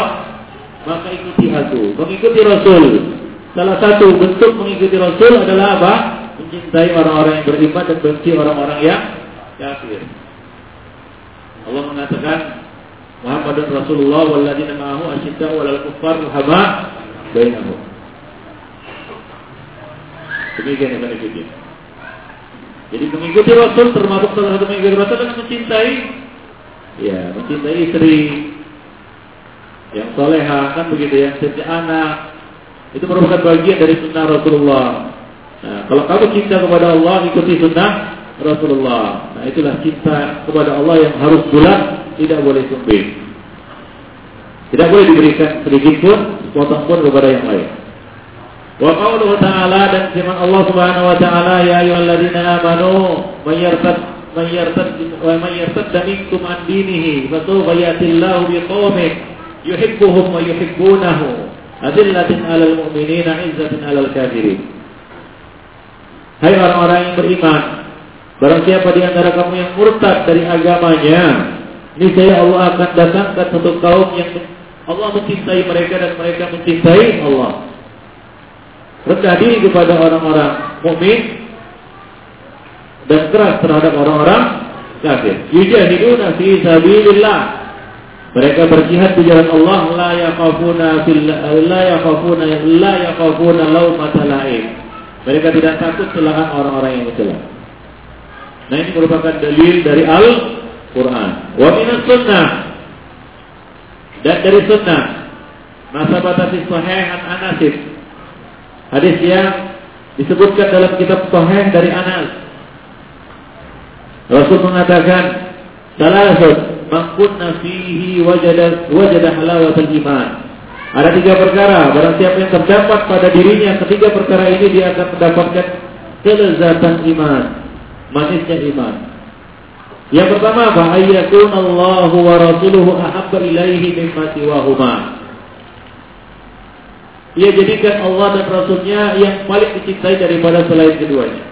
maka ikuti aku, mengikuti Rasul. Salah satu bentuk mengikuti Rasul adalah apa? Mencintai orang-orang yang beriman dan benci orang-orang yang kafir. Allah mengatakan Muhammadun Rasulullah walladzina ma'ahu asyidda'u 'alal kuffar ruhama bainahum. Demikian yang mengikuti. Jadi mengikuti Rasul termasuk salah satu mengikuti Rasul adalah mencintai ya, mencintai istri yang soleha kan begitu yang setia anak itu merupakan bagian dari sunnah Rasulullah. Nah, kalau kamu cinta kepada Allah ikuti sunnah Rasulullah. Nah, itulah cinta kepada Allah yang harus bulat tidak boleh sumbing. Tidak boleh diberikan sedikit pun, sepotong pun kepada yang lain. Wa qawluhu ta'ala dan firman Allah Subhanahu wa taala ya ayyuhalladzina amanu may yartad may yartad wa may yartad minkum an dinihi fa sawfa yatillahu yuhibbuhum wa yuhibbunahu adillatin 'alal mu'minina 'izzatin 'alal kafirin Hai orang-orang yang beriman barang siapa di antara kamu yang murtad dari agamanya ini saya Allah akan datangkan satu kaum yang Allah mencintai mereka dan mereka mencintai Allah. Rendah diri kepada orang-orang mukmin dan keras terhadap orang-orang kafir. Yujahiduna fi sabilillah. Mereka berjihad di jalan Allah la yaqafuna fil la yaqafuna la yaqafuna laumata lain. Mereka tidak takut celahan orang-orang yang mencela. Nah ini merupakan dalil dari Al Quran. Wa minas sunnah. Dan dari sunnah. Masa batasi sahih an Anasib hadis yang disebutkan dalam kitab sahih dari Anas. Rasul mengatakan salasut man kunna fihi wajada wajada halawatul iman. Ada tiga perkara. Barang siapa yang terdapat pada dirinya ketiga perkara ini dia akan mendapatkan kelezatan iman manisnya iman yang pertama apa? Ayyakun Allah wa rasuluhu ahabba ilaihi mimma siwahuma. Ia jadikan Allah dan Rasulnya yang paling dicintai daripada selain keduanya.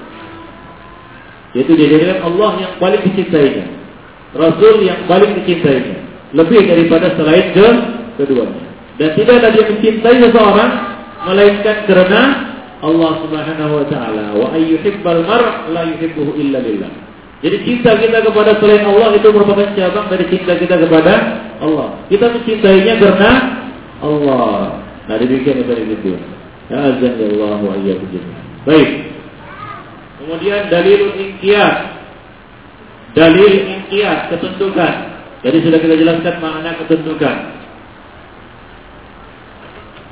Yaitu dia jadikan Allah yang paling dicintainya. Rasul yang paling dicintainya. Lebih daripada selain ke keduanya. Dan tidak ada dia mencintai seseorang melainkan karena Allah Subhanahu wa taala. Wa ayyuhibbal mar' la yuhibbuhu illa lillah. Jadi cinta kita kepada selain Allah itu merupakan cabang dari cinta kita kepada Allah. Kita mencintainya karena Allah. Nah demikian dari itu. Ya azan ya Allah wa Baik. Kemudian dalil inqiyat. Dalil inqiyat ketentukan. Jadi sudah kita jelaskan makna ketentukan.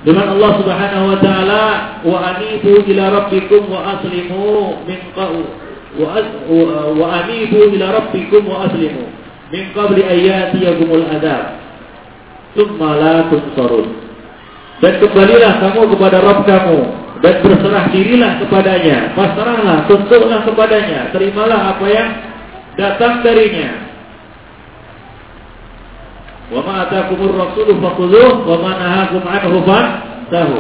Dengan Allah Subhanahu wa taala wa anibu ila rabbikum wa aslimu min wa anibu ila rabbikum wa aslimu. Min qabli ayatiyakumul adab. Thumma la tunsarun. Dan kembalilah kamu kepada Rabb kamu. Dan berserah dirilah kepadanya. Pasrahlah tunduklah kepadanya. Terimalah apa yang datang darinya. Wa ma atakumur rasulu fakhudhuh wa ma nahakum anhu fantahu.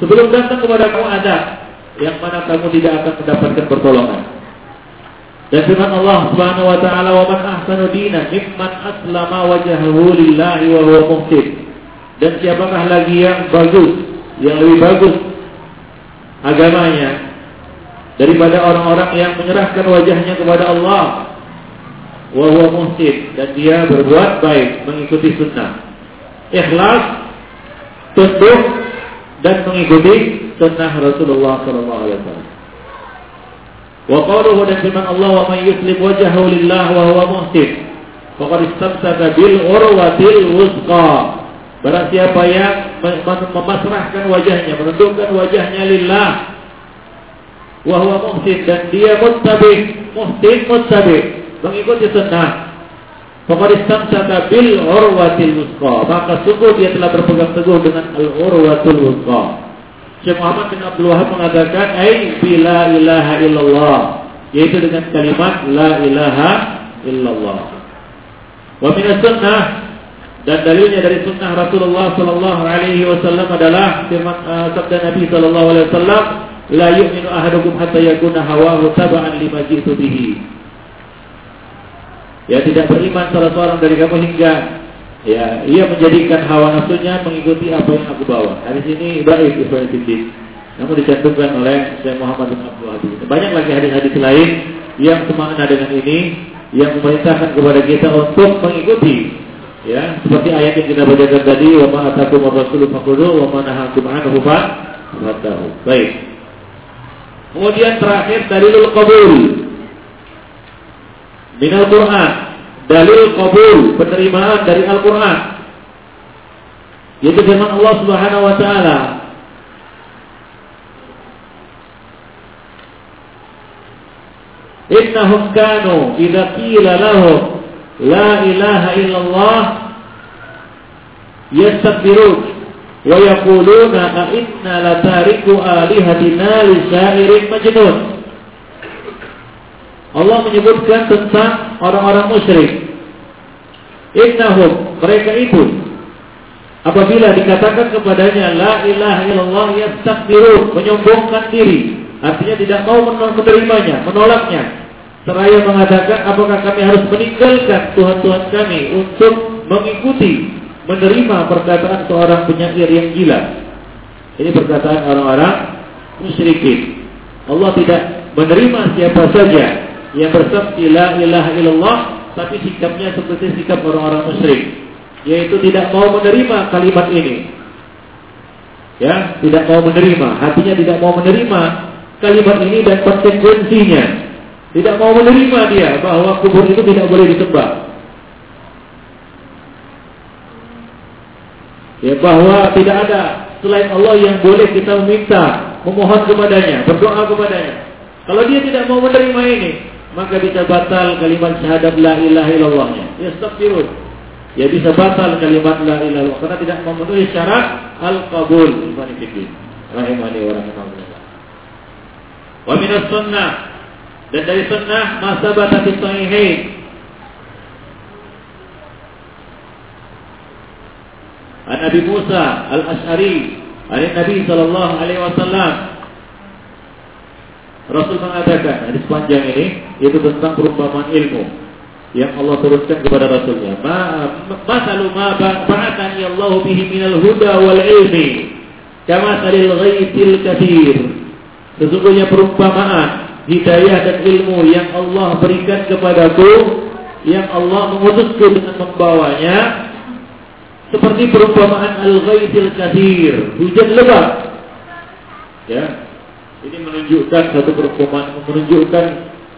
Sebelum datang kepada kamu ada yang mana kamu tidak akan mendapatkan pertolongan. Dan firman Allah Subhanahu wa taala wa man ahsanu dinan mimman aslama wajhahu lillahi wa huwa muhsin. Dan siapakah lagi yang bagus, yang lebih bagus agamanya daripada orang-orang yang menyerahkan wajahnya kepada Allah wa huwa muhsin dan dia berbuat baik mengikuti sunnah. Ikhlas, tunduk dan mengikuti sunnah Rasulullah sallallahu alaihi wasallam. Wa qawluhu dan firman Allah wa may yuslim wajhahu lillah wa huwa muhsin faqad istamsaka bil urwatil wusqa. Barang siapa yang memasrahkan wajahnya, menundukkan wajahnya lillah wa huwa muhsin dan dia muhsin mengikuti sunnah. Faqad istamsaka bil urwatil wusqa. Maka sungguh dia telah berpegang teguh dengan al urwatul wusqa. Syekh Muhammad bin Abdul Wahab mengatakan ai bila ilaha illallah yaitu dengan kalimat la ilaha illallah. Wa min sunnah dan dalilnya dari sunnah Rasulullah sallallahu alaihi wasallam adalah firman uh, sabda Nabi sallallahu alaihi wasallam la yu'minu ahadukum hatta yakuna hawahu taba'an lima jitu bihi. Ya tidak beriman salah seorang dari kamu hingga Ya, ia menjadikan hawa nafsunya mengikuti apa yang aku bawa. Hadis ini baik Ibnu Siddiq. Namun dicantumkan oleh Syekh Muhammad bin Abdul Aziz. Banyak lagi hadis-hadis lain yang semakna dengan ini yang memerintahkan kepada kita untuk mengikuti ya seperti ayat yang kita bacakan tadi wa ma atakum rasulu faqulu wa ma nahakum anhu fatahu. Baik. Kemudian terakhir dalilul qabul. Minal Quran dalil kabul penerimaan dari Al-Quran. Yaitu firman Allah Subhanahu Wa Taala. Innahum kanu idza qila lahum la ilaha illallah yastakbirun wa yaquluna a inna latariku alihatina li syairin majnun Allah menyebutkan tentang orang-orang musyrik. Innahum mereka itu apabila dikatakan kepadanya la ilaha illallah yastakbirun menyombongkan diri artinya tidak mau menerimanya menolaknya. Seraya mengatakan apakah kami harus meninggalkan Tuhan-Tuhan kami untuk mengikuti menerima perkataan seorang penyair yang gila? Ini perkataan orang-orang musyrikin. Allah tidak menerima siapa saja yang bersaksi la ilaha illallah tapi sikapnya seperti sikap orang-orang musyrik, yaitu tidak mau menerima kalimat ini. Ya, tidak mau menerima, hatinya tidak mau menerima kalimat ini dan konsekuensinya. Tidak mau menerima dia bahwa kubur itu tidak boleh disembah. Ya, bahwa tidak ada selain Allah yang boleh kita meminta, memohon kepadanya, berdoa kepadanya. Kalau dia tidak mau menerima ini, maka bisa batal kalimat syahadat la ilaha illallahnya. Yastaghfirun. Ya bisa batal kalimat la ilaha illallah karena tidak memenuhi syarat al-qabul. Rahimani wa. Wa min sunnah dan dari sunnah masa batas sahihain An Musa Al-Ash'ari An Nabi sallallahu alaihi wasallam Rasul mengatakan di sepanjang ini itu tentang perumpamaan ilmu yang Allah turunkan kepada Rasulnya. Ma masalu ma ba'atani Allah bihi minal huda wal ilmi kama salil ghaitil kathir. Sesungguhnya perumpamaan hidayah dan ilmu yang Allah berikan kepadaku yang Allah mengutusku dengan membawanya seperti perumpamaan al-ghaitil kathir, hujan lebat. Ya, ini menunjukkan satu perumpamaan menunjukkan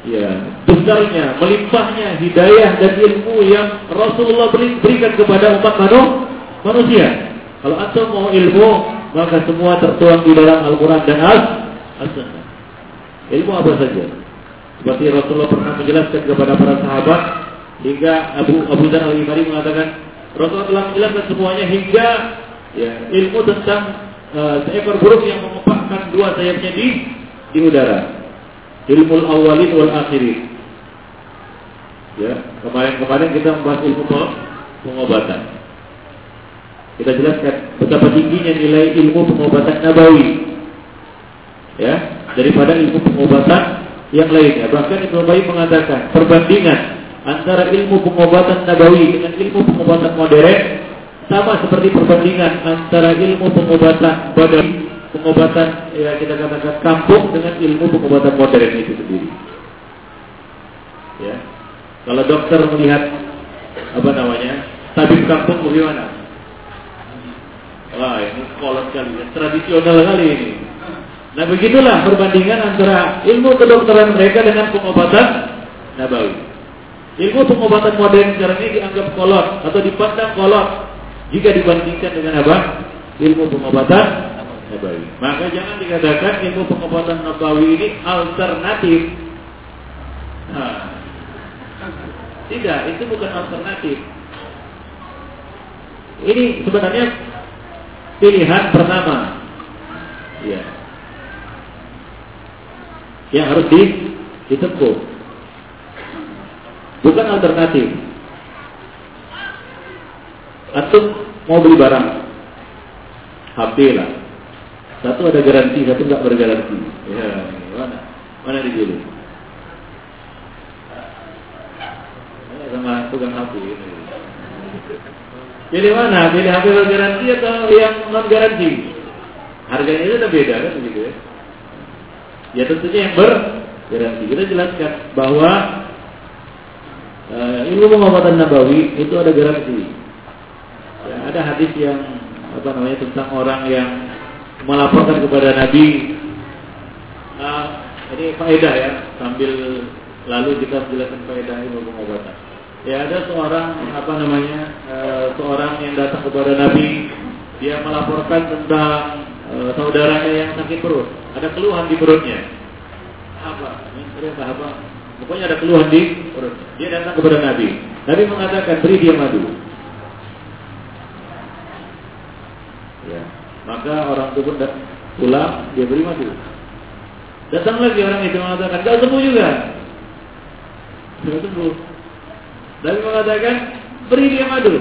ya besarnya, melimpahnya hidayah dan ilmu yang Rasulullah beri, berikan kepada umat manusia. Kalau antum mau ilmu, maka semua tertuang di dalam Al-Quran dan As-Sunnah. Ilmu apa saja? Seperti Rasulullah pernah menjelaskan kepada para sahabat hingga Abu Abu Dzar Al-Ghifari mengatakan Rasulullah telah menjelaskan semuanya hingga ya, ilmu tentang uh, seekor burung yang mengepakkan dua sayapnya di di udara. Ilmu awalin wal akhirin. Ya, kemarin-kemarin kita membahas ilmu pengobatan. Kita jelaskan betapa tingginya nilai ilmu pengobatan nabawi. Ya, daripada ilmu pengobatan yang lainnya. Bahkan Ibnu Qayyim mengatakan perbandingan antara ilmu pengobatan nabawi dengan ilmu pengobatan modern sama seperti perbandingan antara ilmu pengobatan badan pengobatan ya kita katakan kampung dengan ilmu pengobatan modern itu sendiri. Ya. Kalau dokter melihat apa namanya tabib kampung bagaimana? Wah ini kolot kali ya, tradisional kali ini. Nah begitulah perbandingan antara ilmu kedokteran mereka dengan pengobatan nabawi. Ilmu pengobatan modern sekarang ini dianggap kolot atau dipandang kolot jika dibandingkan dengan apa? Ilmu pengobatan nabawi. Maka jangan dikatakan ilmu pengobatan nabawi ini alternatif. Nah, tidak, itu bukan alternatif. Ini sebenarnya pilihan pertama. Ya. Yang harus di, ditempuh. Bukan alternatif. Atau mau beli barang. HP lah. Satu ada garansi, satu nggak bergaransi. Ya, mana? Mana dulu? Sama tukang HP ini. Pilih mana? Pilih HP bergaransi atau yang non garansi? Harganya itu udah beda kan begitu ya? Ya tentunya yang bergaransi. Kita jelaskan bahwa uh, ilmu pengobatan nabawi itu ada garansi. Ya, ada hadis yang apa namanya tentang orang yang melaporkan kepada Nabi. Nah, ini faedah ya sambil lalu kita menjelaskan faedah ilmu pengobatan. Ya ada seorang apa namanya e, seorang yang datang kepada Nabi, dia melaporkan tentang e, saudaranya yang sakit perut, ada keluhan di perutnya. Apa? Ini apa? Pokoknya ada keluhan di perut. Dia datang kepada Nabi. Nabi mengatakan beri dia madu. Ya. Maka orang pun pulang, dia beri madu. Datang lagi orang itu mengatakan, gak sembuh juga. Gak sembuh. Nabi mengatakan, beri dia madu.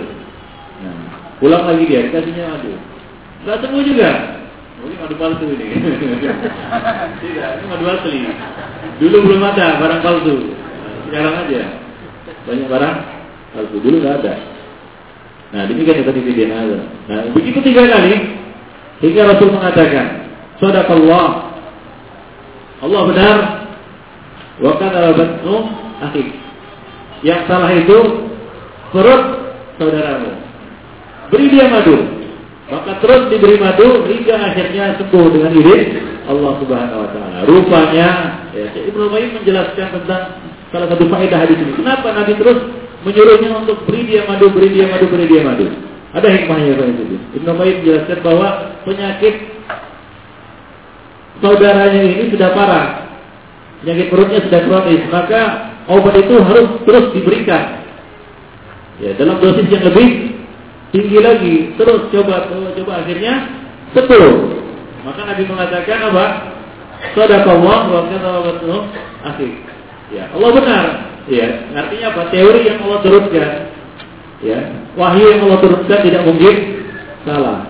Nah, pulang lagi dia, kasihnya madu. Gak sembuh juga. Mungkin madu palsu ini. Tidak, ini madu asli. Dulu belum ada barang palsu. Sekarang aja. Banyak barang palsu. Dulu nggak ada. Nah, demikian yang tadi ada. Nah, begitu tiga kali hingga Rasul mengatakan, "Sadaqallah." Allah benar. Wa kana batnu akhi. Yang salah itu perut saudaramu. Beri dia madu. Maka terus diberi madu hingga akhirnya sembuh dengan izin Allah Subhanahu wa taala. Rupanya ya, Ibnu Qayyim menjelaskan tentang salah satu faedah hadis ini. Kenapa Nabi terus menyuruhnya untuk beri dia madu, beri dia madu, beri dia madu. Ada hikmahnya Pak itu. Ibnu Qayyim menjelaskan bahwa penyakit saudaranya ini sudah parah. Penyakit perutnya sudah kronis, maka obat itu harus terus diberikan. Ya, dalam dosis yang lebih tinggi lagi, terus coba coba, coba akhirnya betul. Maka Nabi mengatakan apa? Sadaqallah wa wa akhir. Ya, Allah benar. Ya, artinya apa? Teori yang Allah turunkan. Ya, wahyu yang Allah turunkan tidak mungkin salah.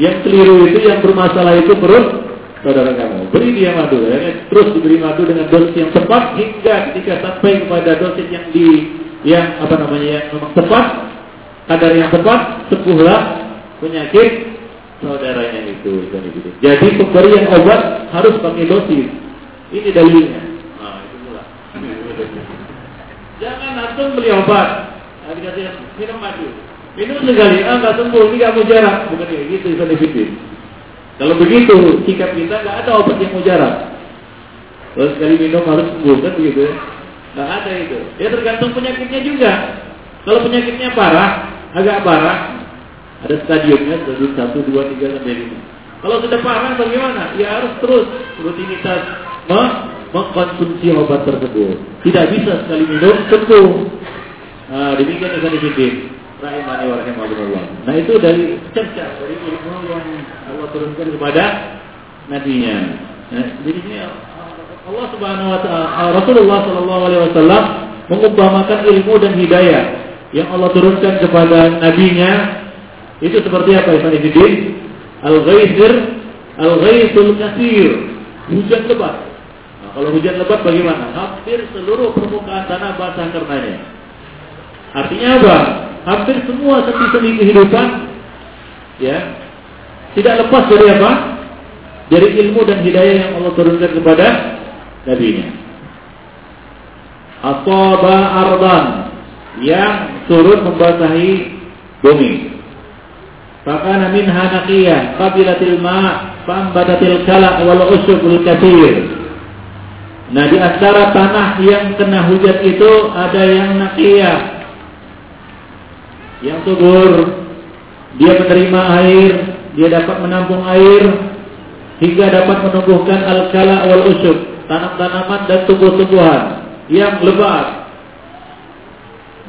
Yang keliru itu, yang bermasalah itu perut saudara kamu. Beri dia madu, ya. terus diberi madu dengan dosis yang tepat hingga ketika sampai kepada dosis yang di yang apa namanya yang memang tepat, kadar yang tepat, sembuhlah penyakit saudaranya itu. Jadi pemberian obat harus pakai dosis. Ini dalilnya. Nah, itu pula. Jangan langsung beli obat. Nah, dikasih minum madu. Minum sekali, ah nggak sembuh, ini nggak mujarab. Bukan kayak gitu, itu Kalau begitu, sikap kita nggak ada obat yang mujarab. Kalau sekali minum harus sembuh, kan begitu ya? Nggak ada itu. Ya tergantung penyakitnya juga. Kalau penyakitnya parah, agak parah, ada stadiumnya, stadium satu, dua, tiga sampai lima. Kalau sudah parah bagaimana? Ya harus terus rutinitas mengkonsumsi obat tersebut. Tidak bisa sekali minum sembuh. Nah, demikian dengan di sini rahimani wa rahimahullah. Nah itu dari cerca dari ilmu yang Allah turunkan kepada nabinya. Nah, jadi ini Allah Subhanahu wa taala Rasulullah sallallahu alaihi wasallam mengumpamakan ilmu dan hidayah yang Allah turunkan kepada nabinya itu seperti apa Ibn Al-ghaithir Al-ghaithul kasir Hujan lebat nah, Kalau hujan lebat bagaimana? Hampir seluruh permukaan tanah basah karenanya Artinya apa? Hampir semua sendi-sendi kehidupan ya tidak lepas dari apa? Dari ilmu dan hidayah yang Allah turunkan kepada nabinya. Asaba ardan yang turun membasahi bumi. Fakana minha naqiyah qabilatil ma' fambatatil kala' wal usyukul kathir. Nah di antara tanah yang kena hujan itu ada yang naqiyah yang subur dia menerima air dia dapat menampung air hingga dapat menumbuhkan al-kala wal usyuk, tanam-tanaman dan tumbuh-tumbuhan yang lebat.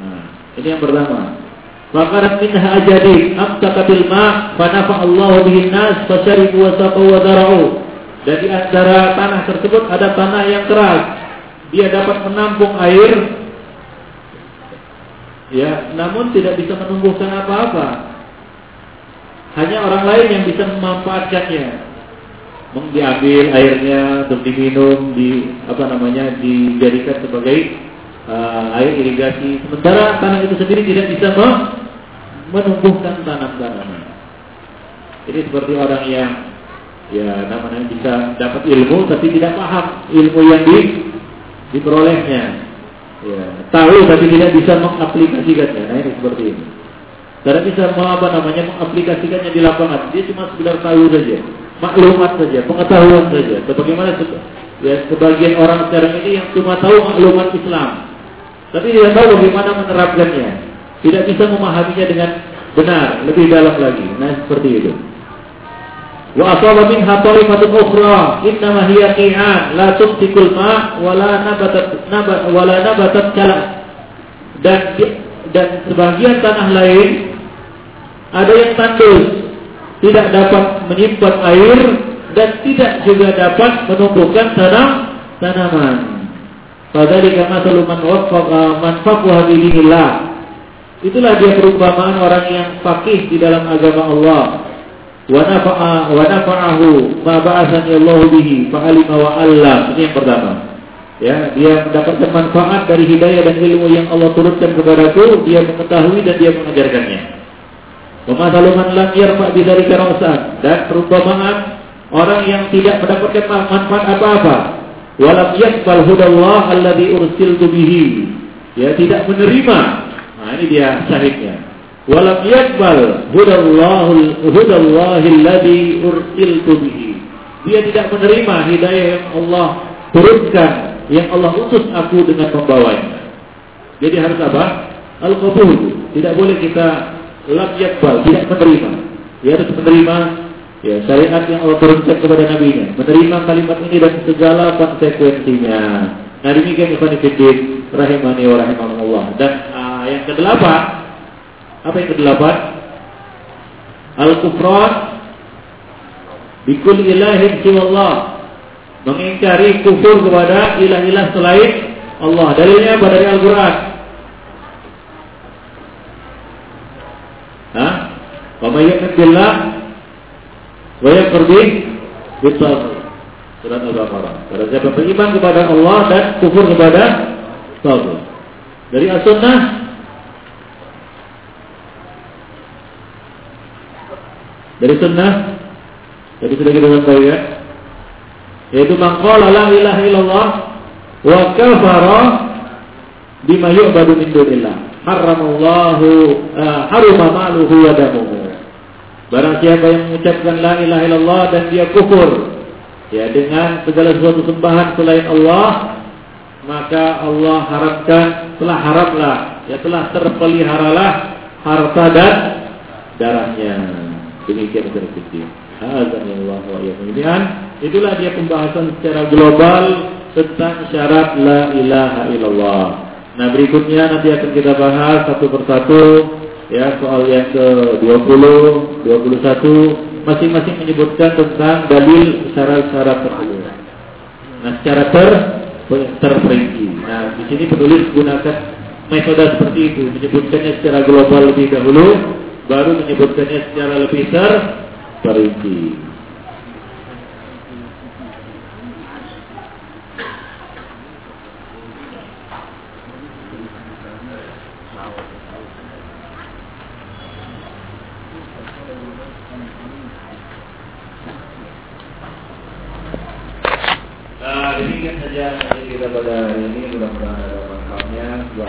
Nah, ini yang pertama. Fakarat minha ajadi amsakatil ma fanafa Allah bihin nas fasyaribu wa saqaw wa zara'u. Dan di antara tanah tersebut ada tanah yang keras. Dia dapat menampung air ya, namun tidak bisa menumbuhkan apa-apa hanya orang lain yang bisa memanfaatkannya. Diambil airnya untuk diminum, di apa namanya dijadikan sebagai uh, air irigasi. Sementara tanah itu sendiri tidak bisa menumbuhkan tanam-tanaman. Ini seperti orang yang ya namanya bisa dapat ilmu tapi tidak paham ilmu yang di, diperolehnya. Ya, tahu tapi tidak bisa mengaplikasikannya. Nah ini seperti ini. Karena bisa apa namanya mengaplikasikannya di lapangan. Dia cuma sekedar tahu saja, maklumat saja, pengetahuan saja. Sebagaimana ya, sebagian orang sekarang ini yang cuma tahu maklumat Islam, tapi tidak tahu bagaimana menerapkannya. Tidak bisa memahaminya dengan benar, lebih dalam lagi. Nah seperti itu. Wa asaba minha tarifatun ukhra innama hiya qi'an la tumsikul ma wa la nabatat nabat wa la nabatat kala dan dan sebagian tanah lain ada yang tandus, tidak dapat menyimpan air dan tidak juga dapat menumbuhkan tanam tanaman. Fadzalika masalu man waffaqa man faqaha. Itulah dia perumpamaan orang yang fakih di dalam agama Allah. Wa nafa'a wa nafa'ahu ma ba'athani Allah bihi fa'alima wa 'allam. Ini yang pertama. Ya, dia mendapatkan manfaat dari hidayah dan ilmu yang Allah turunkan kepadaku, dia mengetahui dan dia mengajarkannya. Pemasaluman lam yarfa bidzalika ra'san dan perumpamaan orang yang tidak mendapatkan manfaat apa-apa. Walam yaqbal hudallah alladhi ursiltu bihi. Ya, tidak menerima. Nah, ini dia syahidnya. Walam yaqbal hudallahu hudallahi alladhi ursiltu bihi. Dia tidak menerima hidayah yang Allah turunkan, yang Allah utus aku dengan membawanya. Jadi harus apa? Al-qabul. Tidak boleh kita lam yakbal, tidak menerima. Dia harus menerima ya syariat yang Allah turunkan kepada nabinya, menerima kalimat ini dan segala konsekuensinya. Nah demikian Ibn Fiddin rahimani wa rahimahullah. Dan uh, yang kedelapan, apa yang kedelapan? Al-kufran bikul ilahin siwallah. Mengingkari kufur kepada ilah-ilah selain Allah. Dalilnya pada Al-Quran. Hah? Wa may yu'min billah wa yakfur bih Surat Al-Baqarah. Pada siapa beriman kepada Allah dan kufur kepada tagut. Dari As-Sunnah Dari sunnah Jadi sudah kita tahu ya Yaitu maqala la ilaha illallah Wa kafara Bima yu'badu min dunillah haramallahu uh, haruma maluhu wa damuhu. Barang siapa yang mengucapkan la ilaha illallah dan dia kufur ya dengan segala sesuatu sembahan selain Allah, maka Allah harapkan telah haraplah ya telah terpeliharalah harta dan darahnya. Demikian terkecil. Allah wa kemudian itulah dia pembahasan secara global tentang syarat la ilaha illallah. Nah berikutnya nanti akan kita bahas satu persatu ya soal yang ke 20, 21 masing-masing menyebutkan tentang dalil syarat-syarat tersebut. Nah secara ter terperinci. Nah di sini penulis gunakan metode seperti itu, menyebutkannya secara global lebih dahulu, baru menyebutkannya secara lebih terperinci. Nah, demikian saja kita pada hari ini mudah-mudahan.